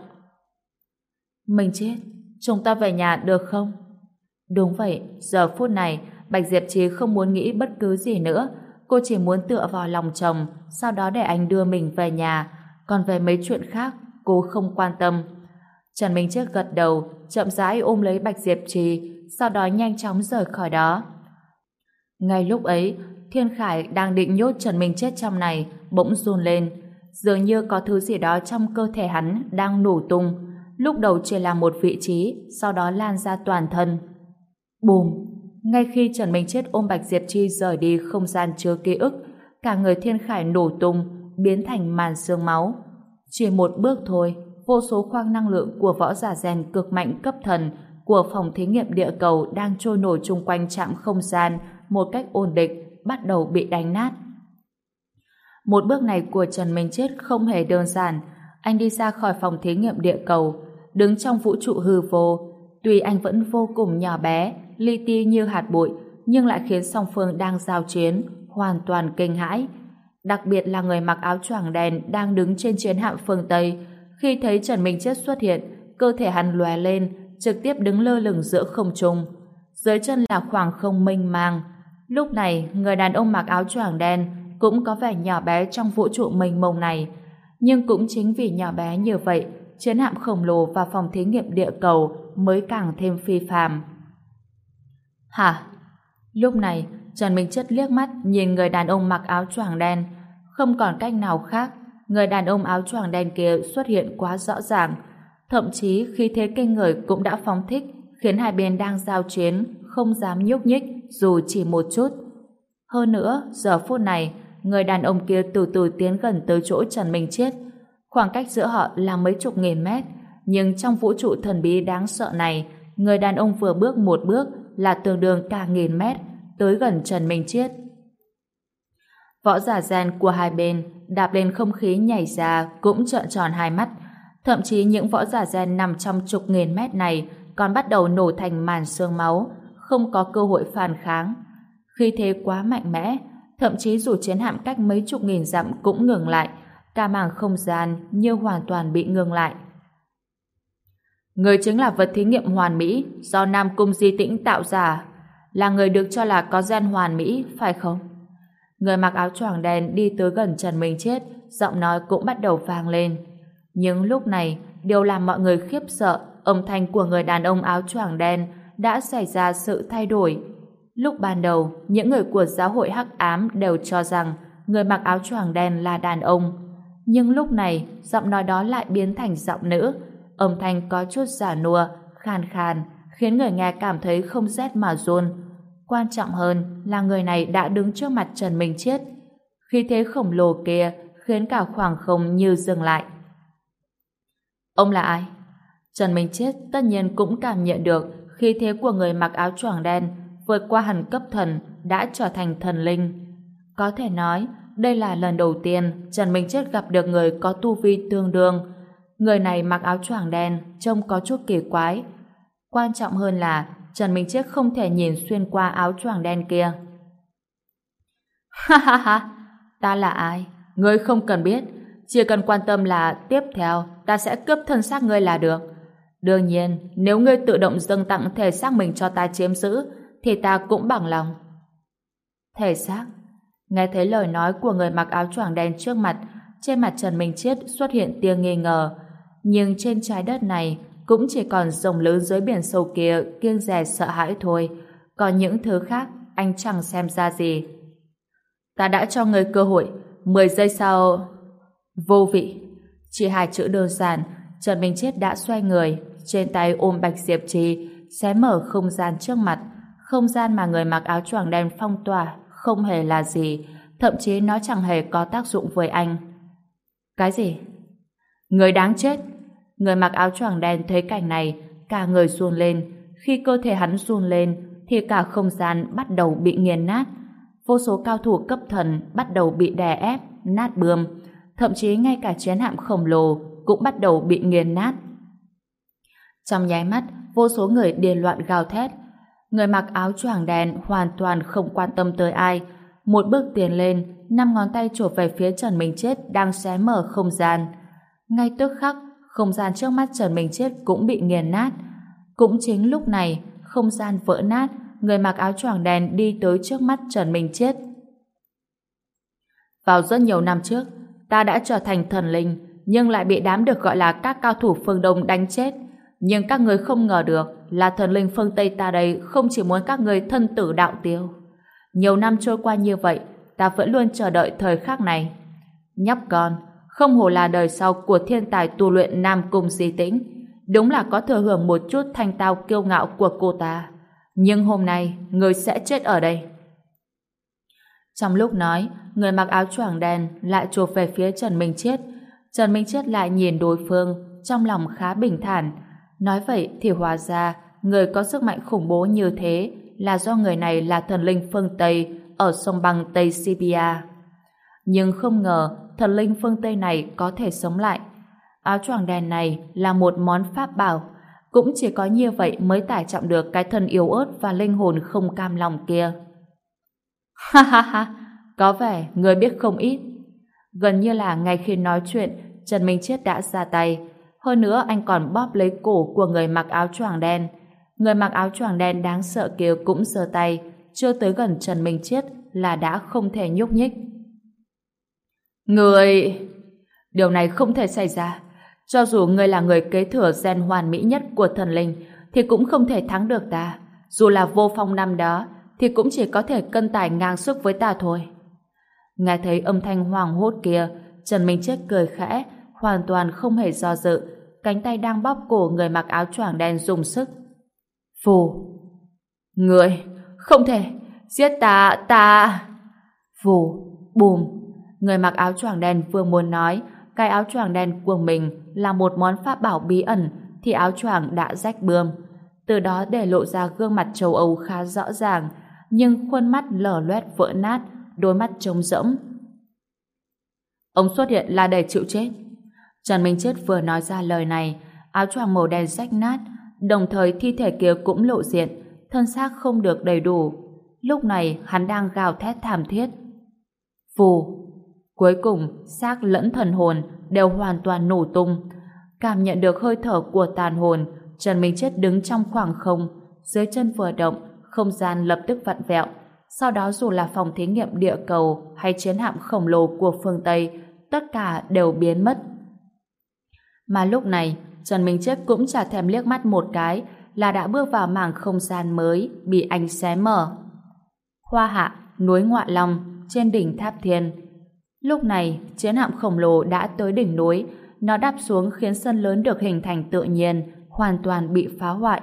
Minh Chết, chúng ta về nhà được không? Đúng vậy, giờ phút này, Bạch Diệp Trí không muốn nghĩ bất cứ gì nữa. Cô chỉ muốn tựa vào lòng chồng, sau đó để anh đưa mình về nhà. Còn về mấy chuyện khác, cô không quan tâm. Trần Minh Chết gật đầu, chậm rãi ôm lấy Bạch Diệp Trì, sau đó nhanh chóng rời khỏi đó. Ngay lúc ấy, Thiên Khải đang định nhốt Trần Minh Chết trong này, bỗng run lên. Dường như có thứ gì đó trong cơ thể hắn đang nổ tung. Lúc đầu chỉ là một vị trí, sau đó lan ra toàn thân. Bùm! Ngay khi Trần Minh Chết ôm Bạch Diệp Chi rời đi không gian chứa ký ức, cả người Thiên Khải nổ tung, biến thành màn xương máu. Chỉ một bước thôi, vô số khoang năng lượng của võ giả rèn cực mạnh cấp thần của phòng thí nghiệm địa cầu đang trôi nổi chung quanh trạm không gian một cách ổn định, bắt đầu bị đánh nát. Một bước này của Trần Minh Chết không hề đơn giản. Anh đi ra khỏi phòng thí nghiệm địa cầu, đứng trong vũ trụ hư vô. Tuy anh vẫn vô cùng nhỏ bé, li ti như hạt bụi, nhưng lại khiến song phương đang giao chiến hoàn toàn kinh hãi. Đặc biệt là người mặc áo choàng đen đang đứng trên chiến hạm phương Tây. Khi thấy Trần Minh Chết xuất hiện, cơ thể hắn lòe lên, trực tiếp đứng lơ lửng giữa không trung. Dưới chân là khoảng không mênh mang. Lúc này, người đàn ông mặc áo choàng đen cũng có vẻ nhỏ bé trong vũ trụ mênh mông này. Nhưng cũng chính vì nhỏ bé như vậy, chiến hạm khổng lồ và phòng thí nghiệm địa cầu mới càng thêm phi phàm. Hả? Lúc này, Trần Minh Chất liếc mắt nhìn người đàn ông mặc áo choàng đen. Không còn cách nào khác, người đàn ông áo choàng đen kia xuất hiện quá rõ ràng. Thậm chí khi thế kinh người cũng đã phóng thích, khiến hai bên đang giao chiến, không dám nhúc nhích dù chỉ một chút. Hơn nữa, giờ phút này, người đàn ông kia từ từ tiến gần tới chỗ Trần Minh Chết. Khoảng cách giữa họ là mấy chục nghìn mét, nhưng trong vũ trụ thần bí đáng sợ này, người đàn ông vừa bước một bước là tương đương cả nghìn mét, tới gần Trần Minh Chiết. Võ giả gian của hai bên đạp lên không khí nhảy ra cũng trợn tròn hai mắt. Thậm chí những võ giả gen nằm trong chục nghìn mét này còn bắt đầu nổ thành màn xương máu, không có cơ hội phản kháng. Khi thế quá mạnh mẽ, thậm chí dù chiến hạm cách mấy chục nghìn dặm cũng ngừng lại, cả mảng không gian như hoàn toàn bị ngừng lại. Người chính là vật thí nghiệm hoàn mỹ do Nam Cung Di Tĩnh tạo ra, là người được cho là có gen hoàn mỹ, phải không? Người mặc áo choàng đen đi tới gần Trần Minh Chết, giọng nói cũng bắt đầu vang lên. Nhưng lúc này, điều làm mọi người khiếp sợ, âm thanh của người đàn ông áo choàng đen đã xảy ra sự thay đổi. Lúc ban đầu, những người của giáo hội Hắc Ám đều cho rằng người mặc áo choàng đen là đàn ông. Nhưng lúc này, giọng nói đó lại biến thành giọng nữ. Âm thanh có chút giả nua, khàn khàn, khiến người nghe cảm thấy không rét mà run. Quan trọng hơn là người này đã đứng trước mặt Trần Minh Chiết. Khi thế khổng lồ kia khiến cả khoảng không như dừng lại. Ông là ai? Trần Minh Chết tất nhiên cũng cảm nhận được khi thế của người mặc áo choàng đen vượt qua hẳn cấp thần đã trở thành thần linh. Có thể nói, đây là lần đầu tiên Trần Minh Chết gặp được người có tu vi tương đương. Người này mặc áo choàng đen, trông có chút kỳ quái. Quan trọng hơn là Trần Minh chiết không thể nhìn xuyên qua áo choàng đen kia. Ha ha ha, ta là ai? Ngươi không cần biết, chỉ cần quan tâm là tiếp theo ta sẽ cướp thân xác ngươi là được. Đương nhiên, nếu ngươi tự động dâng tặng thể xác mình cho ta chiếm giữ, thì ta cũng bằng lòng. Thể xác? Nghe thấy lời nói của người mặc áo choàng đen trước mặt, trên mặt Trần Minh Chiết xuất hiện tia nghi ngờ. Nhưng trên trái đất này cũng chỉ còn rồng lớn dưới biển sâu kia kiêng dè sợ hãi thôi. Còn những thứ khác anh chẳng xem ra gì. Ta đã cho người cơ hội, 10 giây sau... Vô vị. Chỉ hai chữ đơn giản, Trần Minh Chết đã xoay người, trên tay ôm Bạch Diệp Trì, xé mở không gian trước mặt. Không gian mà người mặc áo choàng đen phong tỏa không hề là gì, thậm chí nó chẳng hề có tác dụng với anh. Cái gì? Người đáng chết! Người mặc áo choàng đen thấy cảnh này, cả người run lên. Khi cơ thể hắn run lên, thì cả không gian bắt đầu bị nghiền nát. Vô số cao thủ cấp thần bắt đầu bị đè ép, nát bươm. Thậm chí ngay cả chiến hạm khổng lồ cũng bắt đầu bị nghiền nát. Trong nháy mắt, vô số người điên loạn gào thét. Người mặc áo choàng đen hoàn toàn không quan tâm tới ai. Một bước tiến lên, năm ngón tay chộp về phía Trần Minh Chết đang xé mở không gian. Ngay tức khắc, không gian trước mắt Trần Minh Chết cũng bị nghiền nát. Cũng chính lúc này, không gian vỡ nát, người mặc áo choàng đen đi tới trước mắt Trần Minh Chết. Vào rất nhiều năm trước, ta đã trở thành thần linh, nhưng lại bị đám được gọi là các cao thủ phương Đông đánh chết. Nhưng các người không ngờ được là thần linh phương Tây ta đây không chỉ muốn các người thân tử đạo tiêu. Nhiều năm trôi qua như vậy, ta vẫn luôn chờ đợi thời khắc này. Nhóc con, không hồ là đời sau của thiên tài tu luyện Nam Cung Di Tĩnh. Đúng là có thừa hưởng một chút thanh tao kiêu ngạo của cô ta. Nhưng hôm nay, người sẽ chết ở đây. Trong lúc nói, người mặc áo choàng đen lại chụp về phía Trần Minh Chết. Trần Minh Chết lại nhìn đối phương, trong lòng khá bình thản. Nói vậy thì hóa ra, người có sức mạnh khủng bố như thế là do người này là thần linh phương Tây ở sông băng Tây Sibia. Nhưng không ngờ thần linh phương Tây này có thể sống lại. Áo choàng đen này là một món pháp bảo, cũng chỉ có như vậy mới tải trọng được cái thân yếu ớt và linh hồn không cam lòng kia. Ha ha ha, có vẻ người biết không ít. Gần như là ngay khi nói chuyện, Trần Minh Chết đã ra tay. Hơn nữa anh còn bóp lấy cổ của người mặc áo choàng đen. Người mặc áo choàng đen đáng sợ kia cũng giơ tay, chưa tới gần Trần Minh Chết là đã không thể nhúc nhích. Người... Điều này không thể xảy ra. Cho dù ngươi là người kế thừa gen hoàn mỹ nhất của thần linh, thì cũng không thể thắng được ta. Dù là vô phong năm đó, thì cũng chỉ có thể cân tài ngang sức với ta thôi. Nghe thấy âm thanh hoàng hốt kia, Trần Minh Chết cười khẽ, hoàn toàn không hề do dự, cánh tay đang bóp cổ người mặc áo choàng đen dùng sức. Phù! Người! Không thể! Giết ta! Ta! Phù! Bùm! Người mặc áo choàng đen vừa muốn nói cái áo choàng đen của mình là một món pháp bảo bí ẩn thì áo choàng đã rách bươm. Từ đó để lộ ra gương mặt châu Âu khá rõ ràng nhưng khuôn mắt lở loét vỡ nát đôi mắt trống rỗng. Ông xuất hiện là để chịu chết. Trần Minh Chết vừa nói ra lời này, áo choàng màu đen rách nát, đồng thời thi thể kia cũng lộ diện, thân xác không được đầy đủ. Lúc này hắn đang gào thét thảm thiết. Phù! Cuối cùng, xác lẫn thần hồn đều hoàn toàn nổ tung. Cảm nhận được hơi thở của tàn hồn, Trần Minh Chết đứng trong khoảng không, dưới chân vừa động, không gian lập tức vặn vẹo, sau đó dù là phòng thí nghiệm địa cầu hay chiến hạm khổng lồ của phương Tây, tất cả đều biến mất. Mà lúc này, Trần Minh Chết cũng chả thèm liếc mắt một cái là đã bước vào mảng không gian mới bị anh xé mở. Hoa hạ, núi Ngoạ Long, trên đỉnh Tháp Thiên. Lúc này, chiến hạm khổng lồ đã tới đỉnh núi, nó đáp xuống khiến sân lớn được hình thành tự nhiên, hoàn toàn bị phá hoại.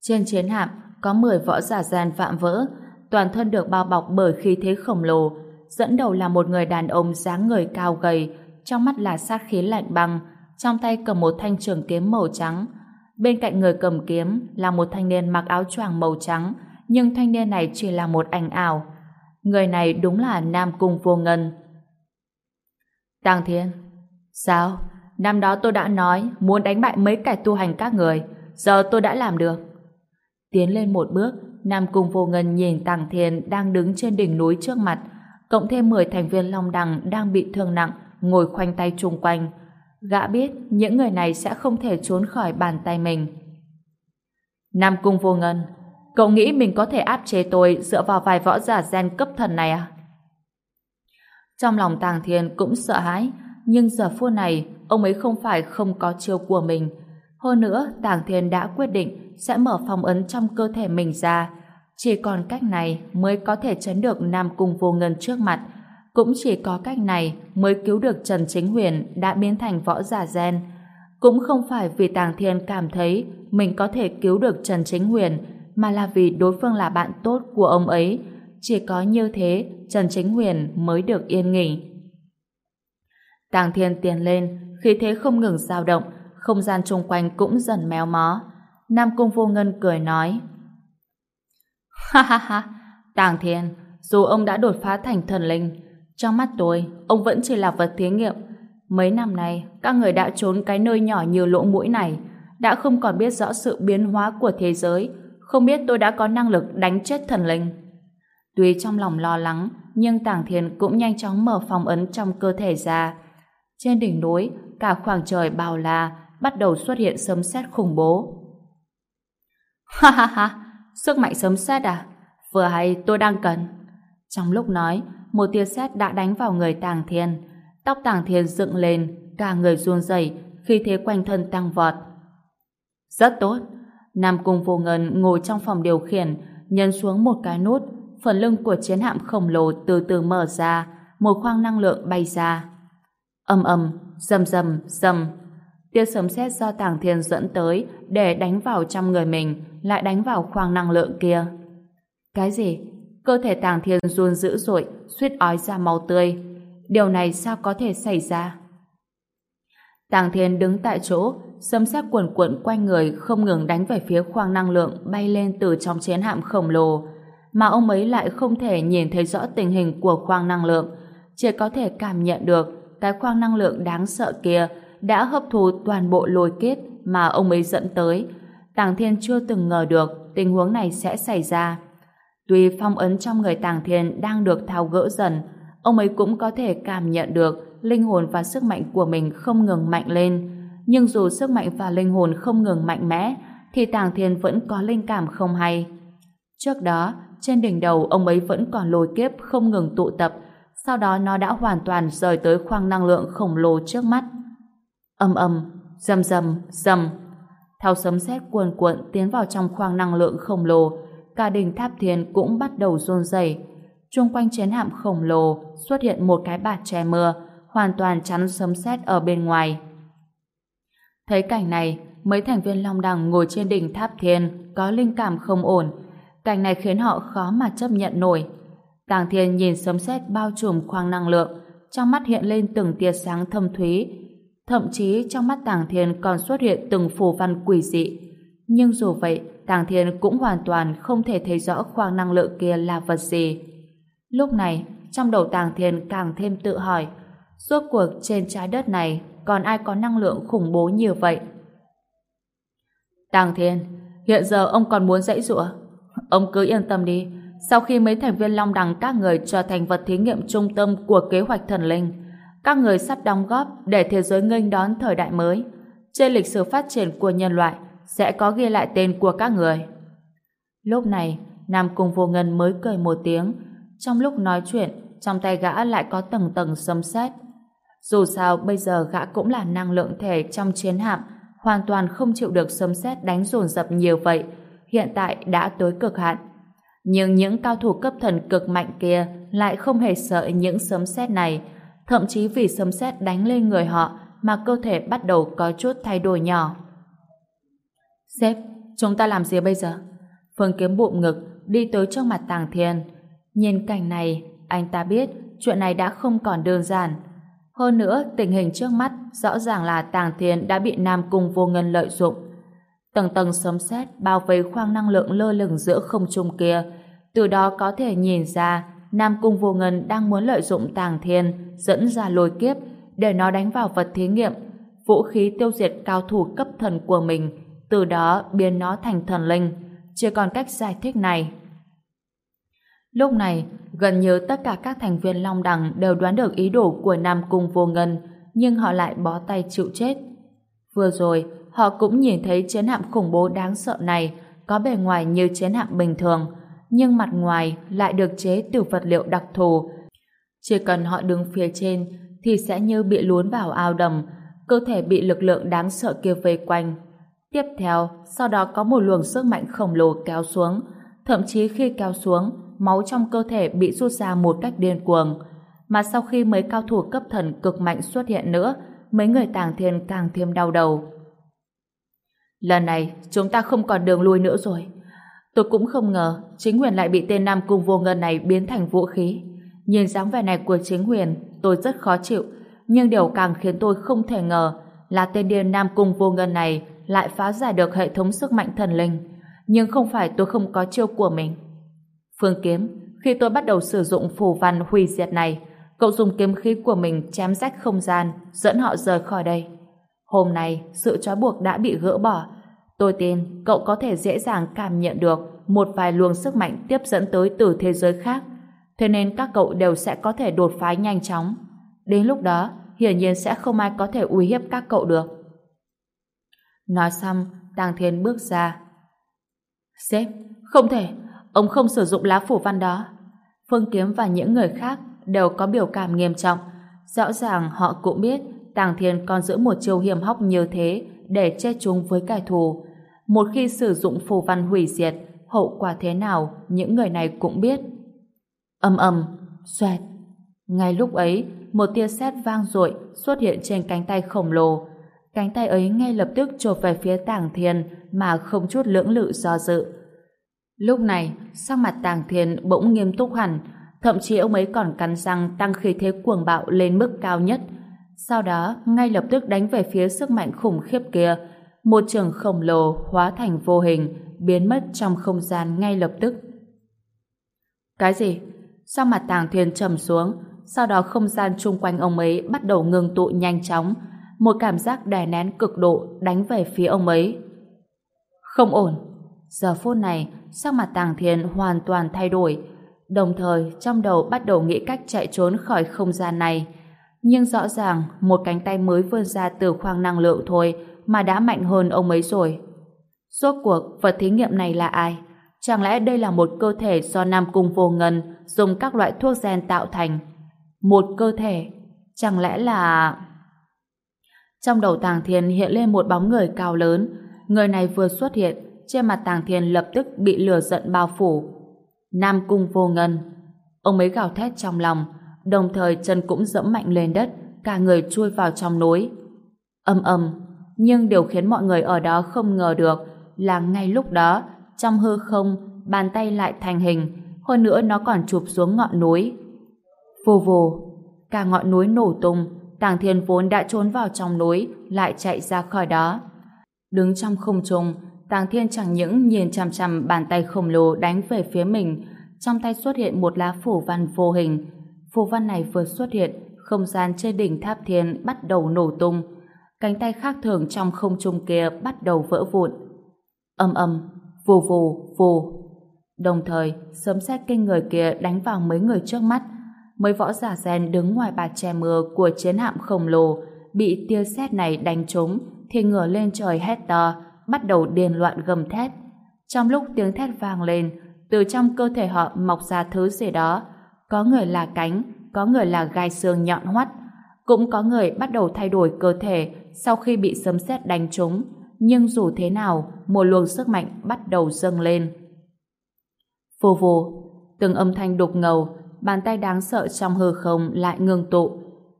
Trên chiến hạm có 10 võ giả gian vạm vỡ, toàn thân được bao bọc bởi khí thế khổng lồ, dẫn đầu là một người đàn ông dáng người cao gầy, trong mắt là sát khí lạnh băng, trong tay cầm một thanh trường kiếm màu trắng. Bên cạnh người cầm kiếm là một thanh niên mặc áo choàng màu trắng, nhưng thanh niên này chỉ là một ảnh ảo. Người này đúng là Nam Cung Vô Ngân. Tàng Thiên, sao? Năm đó tôi đã nói muốn đánh bại mấy kẻ tu hành các người, giờ tôi đã làm được. Tiến lên một bước, Nam Cung Vô Ngân nhìn Tàng Thiên đang đứng trên đỉnh núi trước mặt, cộng thêm 10 thành viên Long Đằng đang bị thương nặng, ngồi khoanh tay chung quanh. Gã biết những người này sẽ không thể trốn khỏi bàn tay mình. Nam Cung Vô Ngân, cậu nghĩ mình có thể áp chế tôi dựa vào vài võ giả gen cấp thần này à? Trong lòng Tàng Thiên cũng sợ hãi, nhưng giờ phút này ông ấy không phải không có chiêu của mình. Hơn nữa, Tàng Thiên đã quyết định sẽ mở phong ấn trong cơ thể mình ra. Chỉ còn cách này mới có thể chấn được Nam Cung Vô Ngân trước mặt. Cũng chỉ có cách này mới cứu được Trần Chính Huyền đã biến thành võ giả gen. Cũng không phải vì Tàng Thiên cảm thấy mình có thể cứu được Trần Chính Huyền, mà là vì đối phương là bạn tốt của ông ấy. Chỉ có như thế, Trần Chính Huyền mới được yên nghỉ. Tàng Thiên tiến lên, khí thế không ngừng dao động, không gian xung quanh cũng dần méo mó. Nam Cung Vô Ngân cười nói. Ha ha ha, Tàng Thiên, dù ông đã đột phá thành thần linh, trong mắt tôi, ông vẫn chỉ là vật thí nghiệm. Mấy năm nay, các người đã trốn cái nơi nhỏ như lỗ mũi này, đã không còn biết rõ sự biến hóa của thế giới, không biết tôi đã có năng lực đánh chết thần linh. Tuy trong lòng lo lắng, nhưng Tàng Thiên cũng nhanh chóng mở phòng ấn trong cơ thể ra. Trên đỉnh núi, cả khoảng trời bao la, bắt đầu xuất hiện sấm sét khủng bố. Ha ha ha, sức mạnh sấm sét à? Vừa hay tôi đang cần. Trong lúc nói, một tia sét đã đánh vào người Tàng Thiên. Tóc Tàng Thiên dựng lên, cả người run rẩy khi thế quanh thân tăng vọt. Rất tốt. Nam Cung Vô Ngân ngồi trong phòng điều khiển, nhấn xuống một cái nút, phần lưng của chiến hạm khổng lồ từ từ mở ra, một khoang năng lượng bay ra. Âm ầm, rầm rầm, rầm. Tia sấm sét do Tàng Thiên dẫn tới để đánh vào trong người mình, lại đánh vào khoang năng lượng kia. Cái gì? Cơ thể Tàng Thiên run dữ dội, suýt ói ra máu tươi. Điều này sao có thể xảy ra? Tàng Thiên đứng tại chỗ, sấm sét cuộn cuộn quanh người không ngừng đánh về phía khoang năng lượng bay lên từ trong chiến hạm khổng lồ, mà ông ấy lại không thể nhìn thấy rõ tình hình của khoang năng lượng, chỉ có thể cảm nhận được cái khoang năng lượng đáng sợ kia đã hấp thu toàn bộ lôi kết mà ông ấy dẫn tới. Tàng Thiên chưa từng ngờ được tình huống này sẽ xảy ra. Tuy phong ấn trong người Tàng Thiên đang được tháo gỡ dần, ông ấy cũng có thể cảm nhận được linh hồn và sức mạnh của mình không ngừng mạnh lên. Nhưng dù sức mạnh và linh hồn không ngừng mạnh mẽ, thì Tàng Thiên vẫn có linh cảm không hay. Trước đó, trên đỉnh đầu ông ấy vẫn còn lôi kiếp không ngừng tụ tập, sau đó nó đã hoàn toàn rời tới khoang năng lượng khổng lồ trước mắt. Âm âm, rầm rầm, rầm. Theo sấm sét cuồn cuộn tiến vào trong khoang năng lượng khổng lồ, cả đỉnh tháp thiên cũng bắt đầu run rẩy. Trung quanh chiến hạm khổng lồ xuất hiện một cái bạt che mưa, hoàn toàn chắn sấm sét ở bên ngoài. Thấy cảnh này, mấy thành viên Long Đằng ngồi trên đỉnh tháp thiên có linh cảm không ổn. Cảnh này khiến họ khó mà chấp nhận nổi. Tàng Thiên nhìn sấm sét bao trùm khoang năng lượng, trong mắt hiện lên từng tia sáng thâm thúy. Thậm chí trong mắt Tàng Thiên còn xuất hiện từng phù văn quỷ dị. Nhưng dù vậy, Tàng Thiên cũng hoàn toàn không thể thấy rõ khoang năng lượng kia là vật gì. Lúc này, trong đầu Tàng Thiên càng thêm tự hỏi, suốt cuộc trên trái đất này còn ai có năng lượng khủng bố như vậy? Tàng Thiên, hiện giờ ông còn muốn dãy rủa? Ông cứ yên tâm đi, sau khi mấy thành viên Long Đằng các người trở thành vật thí nghiệm trung tâm của kế hoạch thần linh, các người sắp đóng góp để thế giới nghênh đón thời đại mới. Trên lịch sử phát triển của nhân loại sẽ có ghi lại tên của các người. Lúc này, Nam Cung Vô Ngân mới cười một tiếng. Trong lúc nói chuyện, trong tay gã lại có tầng tầng sấm sét. Dù sao, bây giờ gã cũng là năng lượng thể trong chiến hạm, hoàn toàn không chịu được sấm sét đánh dồn dập nhiều vậy. Hiện tại đã tới cực hạn. Nhưng những cao thủ cấp thần cực mạnh kia lại không hề sợ những sấm sét này, thậm chí vì sấm sét đánh lên người họ mà cơ thể bắt đầu có chút thay đổi nhỏ. Sếp, chúng ta làm gì bây giờ? Phương kiếm bụng ngực, đi tới trước mặt Tàng Thiên. Nhìn cảnh này, anh ta biết chuyện này đã không còn đơn giản. Hơn nữa, tình hình trước mắt rõ ràng là Tàng Thiên đã bị Nam Cung vô ngân lợi dụng. Tầng tầng sấm sét bao vây khoang năng lượng lơ lửng giữa không trung kia, từ đó có thể nhìn ra Nam Cung Vô Ngân đang muốn lợi dụng Tàng Thiên dẫn ra lôi kiếp để nó đánh vào vật thí nghiệm, vũ khí tiêu diệt cao thủ cấp thần của mình, từ đó biến nó thành thần linh. chưa còn cách giải thích này. Lúc này, gần như tất cả các thành viên Long Đằng đều đoán được ý đồ của Nam Cung Vô Ngân, nhưng họ lại bó tay chịu chết. Vừa rồi, họ cũng nhìn thấy chiến hạm khủng bố đáng sợ này có bề ngoài như chiến hạm bình thường, nhưng mặt ngoài lại được chế từ vật liệu đặc thù. Chỉ cần họ đứng phía trên thì sẽ như bị luốn vào ao đầm, cơ thể bị lực lượng đáng sợ kia vây quanh. Tiếp theo, sau đó có một luồng sức mạnh khổng lồ kéo xuống, thậm chí khi kéo xuống, máu trong cơ thể bị rút ra một cách điên cuồng. Mà sau khi mấy cao thủ cấp thần cực mạnh xuất hiện nữa, mấy người tàng thiên càng thêm đau đầu. Lần này, chúng ta không còn đường lui nữa rồi. Tôi cũng không ngờ chính huyền lại bị tên Nam Cung vô ngân này biến thành vũ khí. Nhìn dáng vẻ này của chính huyền, tôi rất khó chịu. Nhưng điều càng khiến tôi không thể ngờ là tên điên Nam Cung vô ngân này lại phá giải được hệ thống sức mạnh thần linh. Nhưng không phải tôi không có chiêu của mình. Phương Kiếm, khi tôi bắt đầu sử dụng phù văn hủy diệt này, cậu dùng kiếm khí của mình chém rách không gian, dẫn họ rời khỏi đây. Hôm nay, sự trói buộc đã bị gỡ bỏ. Tôi tin cậu có thể dễ dàng cảm nhận được một vài luồng sức mạnh tiếp dẫn tới từ thế giới khác. Thế nên các cậu đều sẽ có thể đột phá nhanh chóng. Đến lúc đó, hiển nhiên sẽ không ai có thể uy hiếp các cậu được. Nói xong, Tàng Thiên bước ra. Sếp, không thể, ông không sử dụng lá phủ văn đó. Phương Kiếm và những người khác đều có biểu cảm nghiêm trọng. Rõ ràng họ cũng biết Tàng Thiên còn giữ một chiêu hiểm hóc như thế để che chúng với kẻ thù. Một khi sử dụng phù văn hủy diệt, hậu quả thế nào, những người này cũng biết. Âm ầm, xoẹt. Ngay lúc ấy, một tia sét vang dội xuất hiện trên cánh tay khổng lồ. Cánh tay ấy ngay lập tức chộp về phía Tàng Thiên mà không chút lưỡng lự do dự. Lúc này, sắc mặt Tàng Thiên bỗng nghiêm túc hẳn, thậm chí ông ấy còn cắn răng tăng khí thế cuồng bạo lên mức cao nhất, sau đó, ngay lập tức đánh về phía sức mạnh khủng khiếp kia. Một trường khổng lồ hóa thành vô hình, biến mất trong không gian ngay lập tức. Cái gì? Sao mặt tàng thiên trầm xuống, sau đó không gian chung quanh ông ấy bắt đầu ngừng tụ nhanh chóng, một cảm giác đè nén cực độ đánh về phía ông ấy. Không ổn. Giờ phút này, sắc mặt tàng thiên hoàn toàn thay đổi, đồng thời trong đầu bắt đầu nghĩ cách chạy trốn khỏi không gian này nhưng rõ ràng một cánh tay mới vươn ra từ khoang năng lượng thôi mà đã mạnh hơn ông ấy rồi. Rốt cuộc vật thí nghiệm này là ai? Chẳng lẽ đây là một cơ thể do Nam Cung Vô Ngân dùng các loại thuốc gen tạo thành? Một cơ thể? Chẳng lẽ là... Trong đầu Tàng Thiên hiện lên một bóng người cao lớn. Người này vừa xuất hiện, trên mặt Tàng Thiên lập tức bị lửa giận bao phủ. Nam Cung Vô Ngân. Ông ấy gào thét trong lòng, đồng thời chân cũng dẫm mạnh lên đất, cả người chui vào trong núi. Âm ầm, nhưng điều khiến mọi người ở đó không ngờ được là ngay lúc đó, trong hư không, bàn tay lại thành hình, hơn nữa nó còn chụp xuống ngọn núi. Vù vù, cả ngọn núi nổ tung, Tàng Thiên vốn đã trốn vào trong núi, lại chạy ra khỏi đó. Đứng trong không trung, Tàng Thiên chẳng những nhìn chằm chằm bàn tay khổng lồ đánh về phía mình, trong tay xuất hiện một lá phủ văn vô hình, phù văn này vừa xuất hiện, không gian trên đỉnh tháp thiên bắt đầu nổ tung. Cánh tay khác thường trong không trung kia bắt đầu vỡ vụn. Âm âm, vù vù, vù. Đồng thời, sấm sét kinh người kia đánh vào mấy người trước mắt. Mấy võ giả rèn đứng ngoài bạt che mưa của chiến hạm khổng lồ bị tia sét này đánh trúng thì ngửa lên trời hét to, bắt đầu điên loạn gầm thét. Trong lúc tiếng thét vang lên, từ trong cơ thể họ mọc ra thứ gì đó, có người là cánh, có người là gai xương nhọn hoắt, cũng có người bắt đầu thay đổi cơ thể sau khi bị sấm sét đánh trúng, nhưng dù thế nào, một luồng sức mạnh bắt đầu dâng lên. vù vù, từng âm thanh đục ngầu, bàn tay đáng sợ trong hư không lại ngừng tụ.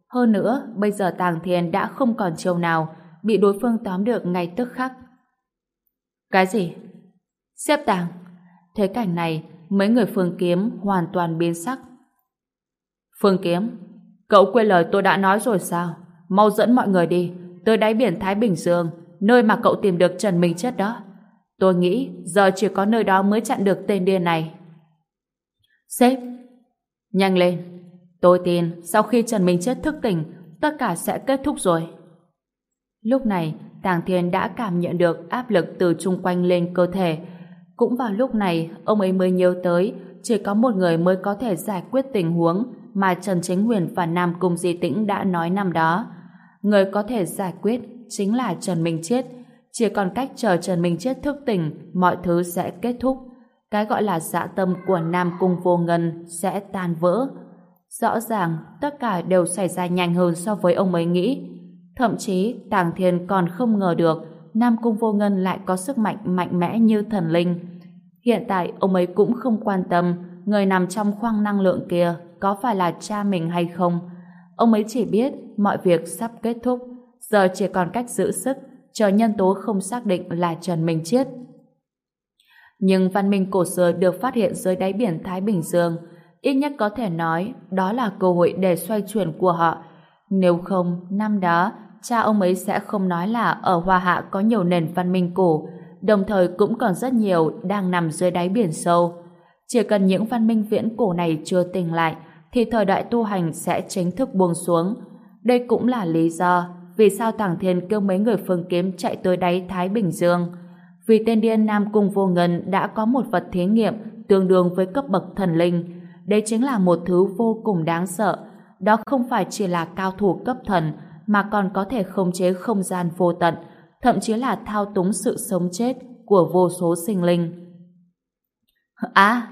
Hơn nữa, bây giờ Tàng Thiên đã không còn chiêu nào, bị đối phương tóm được ngay tức khắc. Cái gì? Xếp Tàng. Thế cảnh này, mấy người phương kiếm hoàn toàn biến sắc. Phương Kiếm, cậu quên lời tôi đã nói rồi sao? Mau dẫn mọi người đi, tới đáy biển Thái Bình Dương, nơi mà cậu tìm được Trần Minh Chết đó. Tôi nghĩ giờ chỉ có nơi đó mới chặn được tên điên này. Sếp, Nhanh lên! Tôi tin sau khi Trần Minh Chết thức tỉnh, tất cả sẽ kết thúc rồi. Lúc này, Tàng Thiên đã cảm nhận được áp lực từ chung quanh lên cơ thể. Cũng vào lúc này, ông ấy mới nhớ tới chỉ có một người mới có thể giải quyết tình huống mà Trần Chính Huyền và Nam Cung Di Tĩnh đã nói năm đó. Người có thể giải quyết chính là Trần Minh Chết. Chỉ còn cách chờ Trần Minh Chết thức tỉnh, mọi thứ sẽ kết thúc. Cái gọi là dạ tâm của Nam Cung Vô Ngân sẽ tan vỡ. Rõ ràng, tất cả đều xảy ra nhanh hơn so với ông ấy nghĩ. Thậm chí, Tàng Thiên còn không ngờ được Nam Cung Vô Ngân lại có sức mạnh mạnh mẽ như thần linh. Hiện tại, ông ấy cũng không quan tâm người nằm trong khoang năng lượng kia có phải là cha mình hay không. Ông ấy chỉ biết mọi việc sắp kết thúc, giờ chỉ còn cách giữ sức, chờ nhân tố không xác định là Trần Minh Chiết. Nhưng văn minh cổ xưa được phát hiện dưới đáy biển Thái Bình Dương, ít nhất có thể nói đó là cơ hội để xoay chuyển của họ. Nếu không, năm đó, cha ông ấy sẽ không nói là ở Hoa Hạ có nhiều nền văn minh cổ, đồng thời cũng còn rất nhiều đang nằm dưới đáy biển sâu. Chỉ cần những văn minh viễn cổ này chưa tỉnh lại, thì thời đại tu hành sẽ chính thức buông xuống. Đây cũng là lý do vì sao Tàng Thiên kêu mấy người phương kiếm chạy tới đáy Thái Bình Dương. Vì tên điên Nam Cung Vô Ngân đã có một vật thí nghiệm tương đương với cấp bậc thần linh. Đây chính là một thứ vô cùng đáng sợ. Đó không phải chỉ là cao thủ cấp thần, mà còn có thể khống chế không gian vô tận, thậm chí là thao túng sự sống chết của vô số sinh linh. À,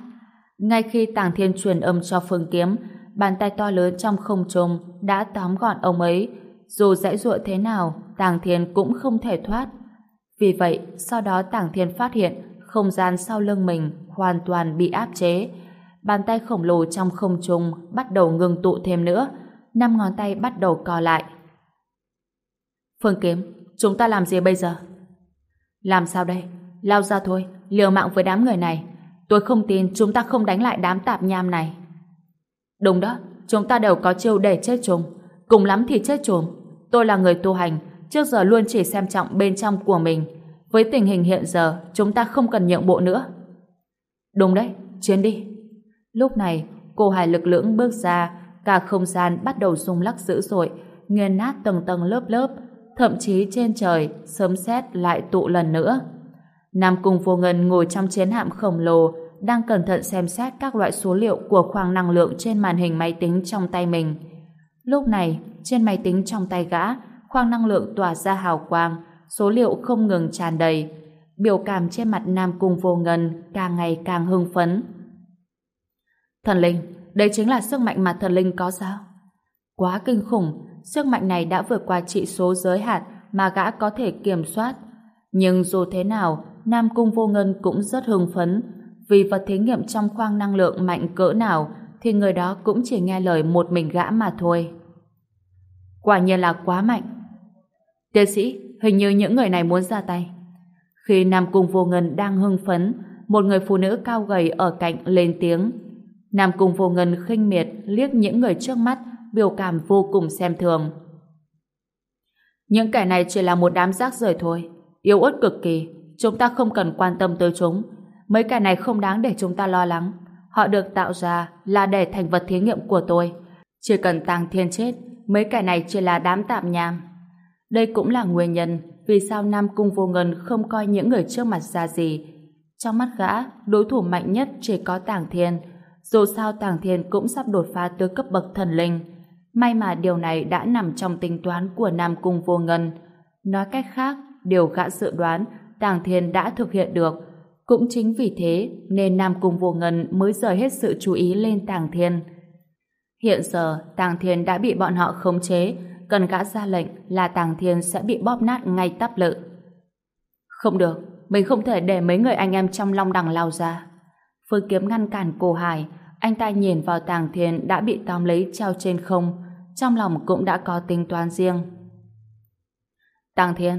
ngay khi Tàng Thiên truyền âm cho Phương Kiếm, bàn tay to lớn trong không trung đã tóm gọn ông ấy. Dù dãy dụa thế nào, Tàng Thiên cũng không thể thoát. Vì vậy, sau đó Tàng Thiên phát hiện không gian sau lưng mình hoàn toàn bị áp chế. Bàn tay khổng lồ trong không trung bắt đầu ngừng tụ thêm nữa. Năm ngón tay bắt đầu co lại. Phương Kiếm, chúng ta làm gì bây giờ? Làm sao đây? Lao ra thôi, liều mạng với đám người này. Tôi không tin chúng ta không đánh lại đám tạp nham này. Đúng đó, chúng ta đều có chiêu để chết chúng. Cùng lắm thì chết chúng. Tôi là người tu hành, trước giờ luôn chỉ xem trọng bên trong của mình. Với tình hình hiện giờ, chúng ta không cần nhượng bộ nữa. Đúng đấy, chiến đi. Lúc này, cô hài lực lưỡng bước ra, cả không gian bắt đầu rung lắc dữ dội, nghiền nát tầng tầng lớp lớp, thậm chí trên trời, sớm xét lại tụ lần nữa. Nam Cung Vô Ngân ngồi trong chiến hạm khổng lồ, đang cẩn thận xem xét các loại số liệu của khoang năng lượng trên màn hình máy tính trong tay mình. Lúc này, trên máy tính trong tay gã, khoang năng lượng tỏa ra hào quang, số liệu không ngừng tràn đầy. Biểu cảm trên mặt Nam Cung Vô Ngân càng ngày càng hưng phấn. Thần linh, đây chính là sức mạnh mà thần linh có sao? Quá kinh khủng, sức mạnh này đã vượt qua trị số giới hạn mà gã có thể kiểm soát. Nhưng dù thế nào, Nam Cung Vô Ngân cũng rất hưng phấn, vì vật thí nghiệm trong khoang năng lượng mạnh cỡ nào thì người đó cũng chỉ nghe lời một mình gã mà thôi. Quả nhiên là quá mạnh. Tiến sĩ, hình như những người này muốn ra tay. Khi Nam Cung Vô Ngân đang hưng phấn, một người phụ nữ cao gầy ở cạnh lên tiếng. Nam Cung Vô Ngân khinh miệt liếc những người trước mắt, biểu cảm vô cùng xem thường. Những kẻ này chỉ là một đám rác rưởi thôi, yếu ớt cực kỳ, chúng ta không cần quan tâm tới chúng. Mấy cái này không đáng để chúng ta lo lắng. Họ được tạo ra là để thành vật thí nghiệm của tôi. Chỉ cần tàng thiên chết, mấy cái này chỉ là đám tạm nham. Đây cũng là nguyên nhân vì sao Nam Cung Vô Ngân không coi những người trước mặt ra gì. Trong mắt gã, đối thủ mạnh nhất chỉ có Tàng Thiên. Dù sao Tàng Thiên cũng sắp đột phá tới cấp bậc thần linh. May mà điều này đã nằm trong tính toán của Nam Cung Vô Ngân. Nói cách khác, điều gã dự đoán Tàng Thiên đã thực hiện được. Cũng chính vì thế nên Nam Cung Vô Ngân mới rời hết sự chú ý lên Tàng Thiên. Hiện giờ Tàng Thiên đã bị bọn họ khống chế, cần gã ra lệnh là Tàng Thiên sẽ bị bóp nát ngay tắp lự. Không được, mình không thể để mấy người anh em trong long đằng lao ra. Phương Kiếm ngăn cản cô Hải, anh ta nhìn vào Tàng Thiên đã bị tóm lấy treo trên không, trong lòng cũng đã có tính toán riêng. Tàng Thiên,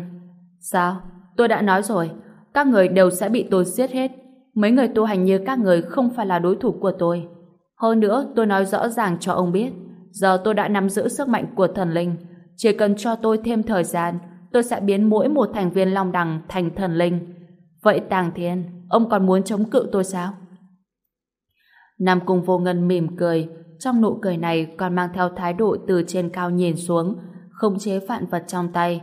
sao? Tôi đã nói rồi, các người đều sẽ bị tôi giết hết. Mấy người tu hành như các người không phải là đối thủ của tôi. Hơn nữa, tôi nói rõ ràng cho ông biết, giờ tôi đã nắm giữ sức mạnh của thần linh. Chỉ cần cho tôi thêm thời gian, tôi sẽ biến mỗi một thành viên Long Đằng thành thần linh. Vậy Tàng Thiên, ông còn muốn chống cự tôi sao? Nam Cung Vô Ngân mỉm cười, trong nụ cười này còn mang theo thái độ từ trên cao nhìn xuống, không chế vạn vật trong tay.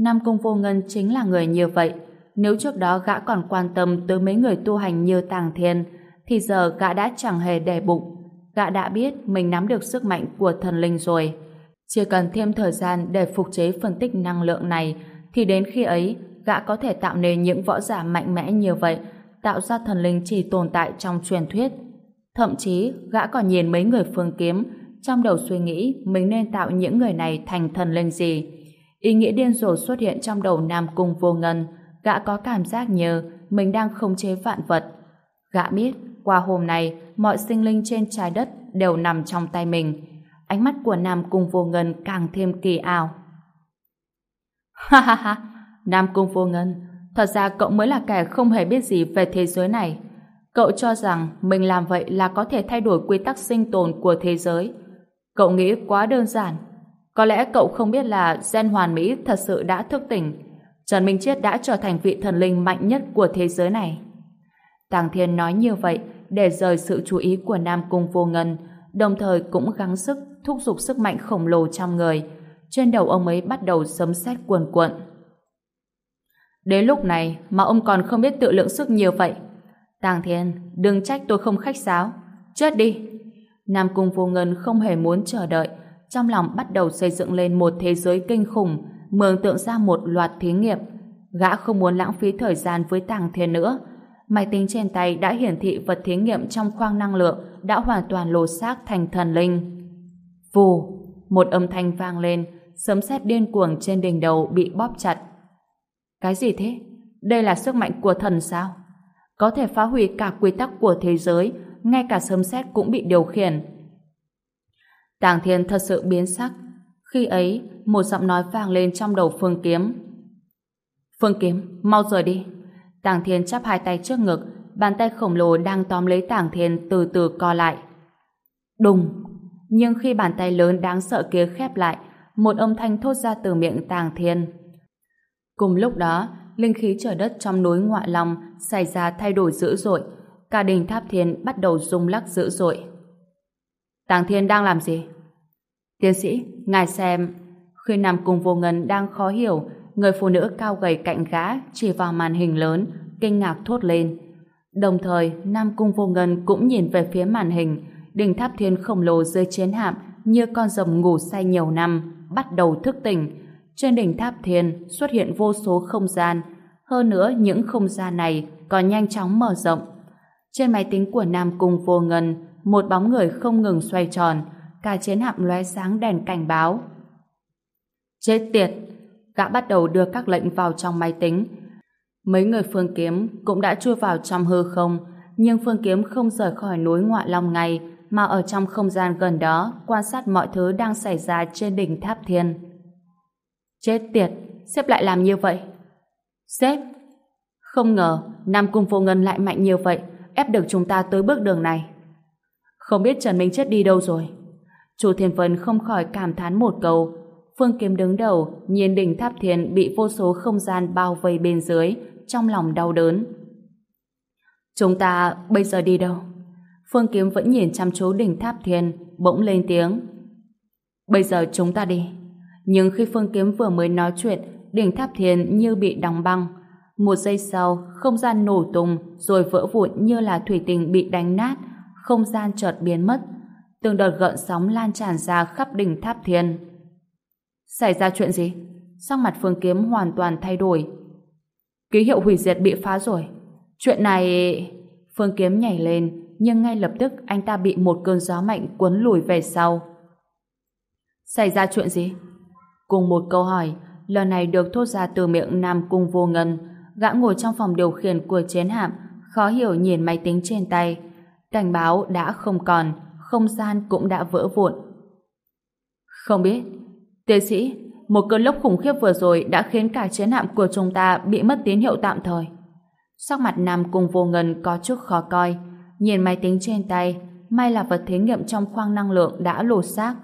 Nam Cung Vô Ngân chính là người như vậy. Nếu trước đó gã còn quan tâm tới mấy người tu hành như Tàng Thiên, thì giờ gã đã chẳng hề để bụng. Gã đã biết mình nắm được sức mạnh của thần linh rồi. Chỉ cần thêm thời gian để phục chế phân tích năng lượng này, thì đến khi ấy, gã có thể tạo nên những võ giả mạnh mẽ như vậy, tạo ra thần linh chỉ tồn tại trong truyền thuyết. Thậm chí, gã còn nhìn mấy người phương kiếm, trong đầu suy nghĩ mình nên tạo những người này thành thần linh gì. Ý nghĩa điên rồ xuất hiện trong đầu Nam Cung vô ngân, gã có cảm giác như mình đang khống chế vạn vật. Gã biết, qua hôm nay, mọi sinh linh trên trái đất đều nằm trong tay mình. Ánh mắt của Nam Cung vô ngân càng thêm kỳ ảo. Ha ha ha, Nam Cung vô ngân, thật ra cậu mới là kẻ không hề biết gì về thế giới này. Cậu cho rằng mình làm vậy là có thể thay đổi quy tắc sinh tồn của thế giới. Cậu nghĩ quá đơn giản. Có lẽ cậu không biết là gen hoàn mỹ thật sự đã thức tỉnh. Trần Minh Chết đã trở thành vị thần linh mạnh nhất của thế giới này. Tàng Thiên nói như vậy để rời sự chú ý của Nam Cung Vô Ngân, đồng thời cũng gắng sức thúc giục sức mạnh khổng lồ trong người. Trên đầu ông ấy bắt đầu sấm sét cuồn cuộn. Đến lúc này mà ông còn không biết tự lượng sức nhiều vậy. Tàng Thiên, đừng trách tôi không khách sáo. Chết đi! Nam Cung Vô Ngân không hề muốn chờ đợi, trong lòng bắt đầu xây dựng lên một thế giới kinh khủng, mường tượng ra một loạt thí nghiệm. Gã không muốn lãng phí thời gian với Tàng Thiên nữa. Máy tính trên tay đã hiển thị vật thí nghiệm trong khoang năng lượng đã hoàn toàn lột xác thành thần linh. Vù! Một âm thanh vang lên, sấm sét điên cuồng trên đỉnh đầu bị bóp chặt. Cái gì thế? Đây là sức mạnh của thần sao? Có thể phá hủy cả quy tắc của thế giới, ngay cả sấm sét cũng bị điều khiển. Tàng Thiên thật sự biến sắc. Khi ấy, một giọng nói vang lên trong đầu Phương Kiếm. Phương Kiếm, mau rời đi. Tàng Thiên chắp hai tay trước ngực, bàn tay khổng lồ đang tóm lấy Tàng Thiên từ từ co lại. Đùng! Nhưng khi bàn tay lớn đáng sợ kia khép lại, một âm thanh thốt ra từ miệng Tàng Thiên. Cùng lúc đó, linh khí trời đất trong núi Ngoại Long xảy ra thay đổi dữ dội, cả đỉnh tháp thiên bắt đầu rung lắc dữ dội. Tàng Thiên đang làm gì? Tiến sĩ, ngài xem. Khi Nam Cung Vô Ngân đang khó hiểu, người phụ nữ cao gầy cạnh gã chỉ vào màn hình lớn, kinh ngạc thốt lên. Đồng thời, Nam Cung Vô Ngân cũng nhìn về phía màn hình, đỉnh tháp thiên khổng lồ dưới chiến hạm như con rồng ngủ say nhiều năm, bắt đầu thức tỉnh. Trên đỉnh tháp thiên xuất hiện vô số không gian, hơn nữa những không gian này còn nhanh chóng mở rộng. Trên máy tính của Nam Cung Vô Ngân, một bóng người không ngừng xoay tròn, cả chiến hạm lóe sáng đèn cảnh báo. Chết tiệt! Gã bắt đầu đưa các lệnh vào trong máy tính. Mấy người phương kiếm cũng đã chui vào trong hư không, nhưng phương kiếm không rời khỏi núi ngoại long ngay, mà ở trong không gian gần đó quan sát mọi thứ đang xảy ra trên đỉnh tháp thiên. Chết tiệt! Sếp lại làm như vậy? Sếp! Không ngờ Nam Cung Vô Ngân lại mạnh như vậy, ép được chúng ta tới bước đường này. Không biết Trần Minh Chết đi đâu rồi. Chu Thiên Vân không khỏi cảm thán một câu. Phương Kiếm đứng đầu, nhìn đỉnh tháp thiên bị vô số không gian bao vây bên dưới, trong lòng đau đớn. Chúng ta bây giờ đi đâu? Phương Kiếm vẫn nhìn chăm chú đỉnh tháp thiên, bỗng lên tiếng. Bây giờ chúng ta đi. Nhưng khi Phương Kiếm vừa mới nói chuyện, đỉnh tháp thiên như bị đóng băng. Một giây sau, không gian nổ tung rồi vỡ vụn như là thủy tinh bị đánh nát, không gian chợt biến mất. Từng đợt gợn sóng lan tràn ra khắp đỉnh tháp thiên. Xảy ra chuyện gì? Sắc mặt Phương Kiếm hoàn toàn thay đổi. Ký hiệu hủy diệt bị phá rồi. Chuyện này... Phương Kiếm nhảy lên, nhưng ngay lập tức anh ta bị một cơn gió mạnh cuốn lùi về sau. Xảy ra chuyện gì? Cùng một câu hỏi, lần này được thốt ra từ miệng Nam Cung Vô Ngân, gã ngồi trong phòng điều khiển của chiến hạm, khó hiểu nhìn máy tính trên tay. Cảnh báo đã không còn, không gian cũng đã vỡ vụn. Không biết, tiến sĩ, một cơn lốc khủng khiếp vừa rồi đã khiến cả chiến hạm của chúng ta bị mất tín hiệu tạm thời. Sắc mặt Nam Cung Vô Ngân có chút khó coi, nhìn máy tính trên tay, may là vật thí nghiệm trong khoang năng lượng đã lột xác.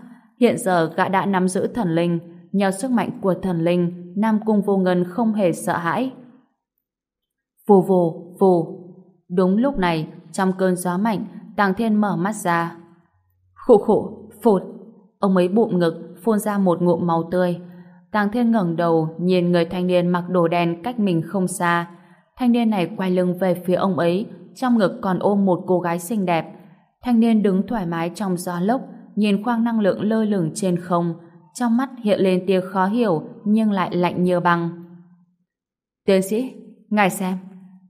Hiện giờ gã đã nắm giữ thần linh, nhờ sức mạnh của thần linh, Nam Cung Vô Ngân không hề sợ hãi. Vù vù, vù. Đúng lúc này, trong cơn gió mạnh, Tàng Thiên mở mắt ra. Khổ khổ, phụt. Ông ấy bụng ngực, phun ra một ngụm máu tươi. Tàng Thiên ngẩng đầu, nhìn người thanh niên mặc đồ đen cách mình không xa. Thanh niên này quay lưng về phía ông ấy, trong ngực còn ôm một cô gái xinh đẹp. Thanh niên đứng thoải mái trong gió lốc, nhìn khoang năng lượng lơ lửng trên không, trong mắt hiện lên tia khó hiểu nhưng lại lạnh như băng. Tiến sĩ, ngài xem,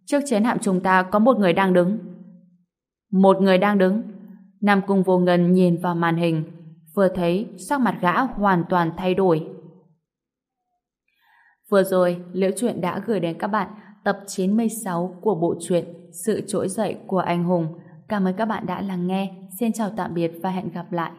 trước chiến hạm chúng ta có một người đang đứng. Một người đang đứng. Nam Cung Vô Ngân nhìn vào màn hình, vừa thấy sắc mặt gã hoàn toàn thay đổi. Vừa rồi, Liễu Chuyện đã gửi đến các bạn tập 96 của bộ truyện Sự trỗi dậy của anh hùng. Cảm ơn các bạn đã lắng nghe. Xin chào tạm biệt và hẹn gặp lại.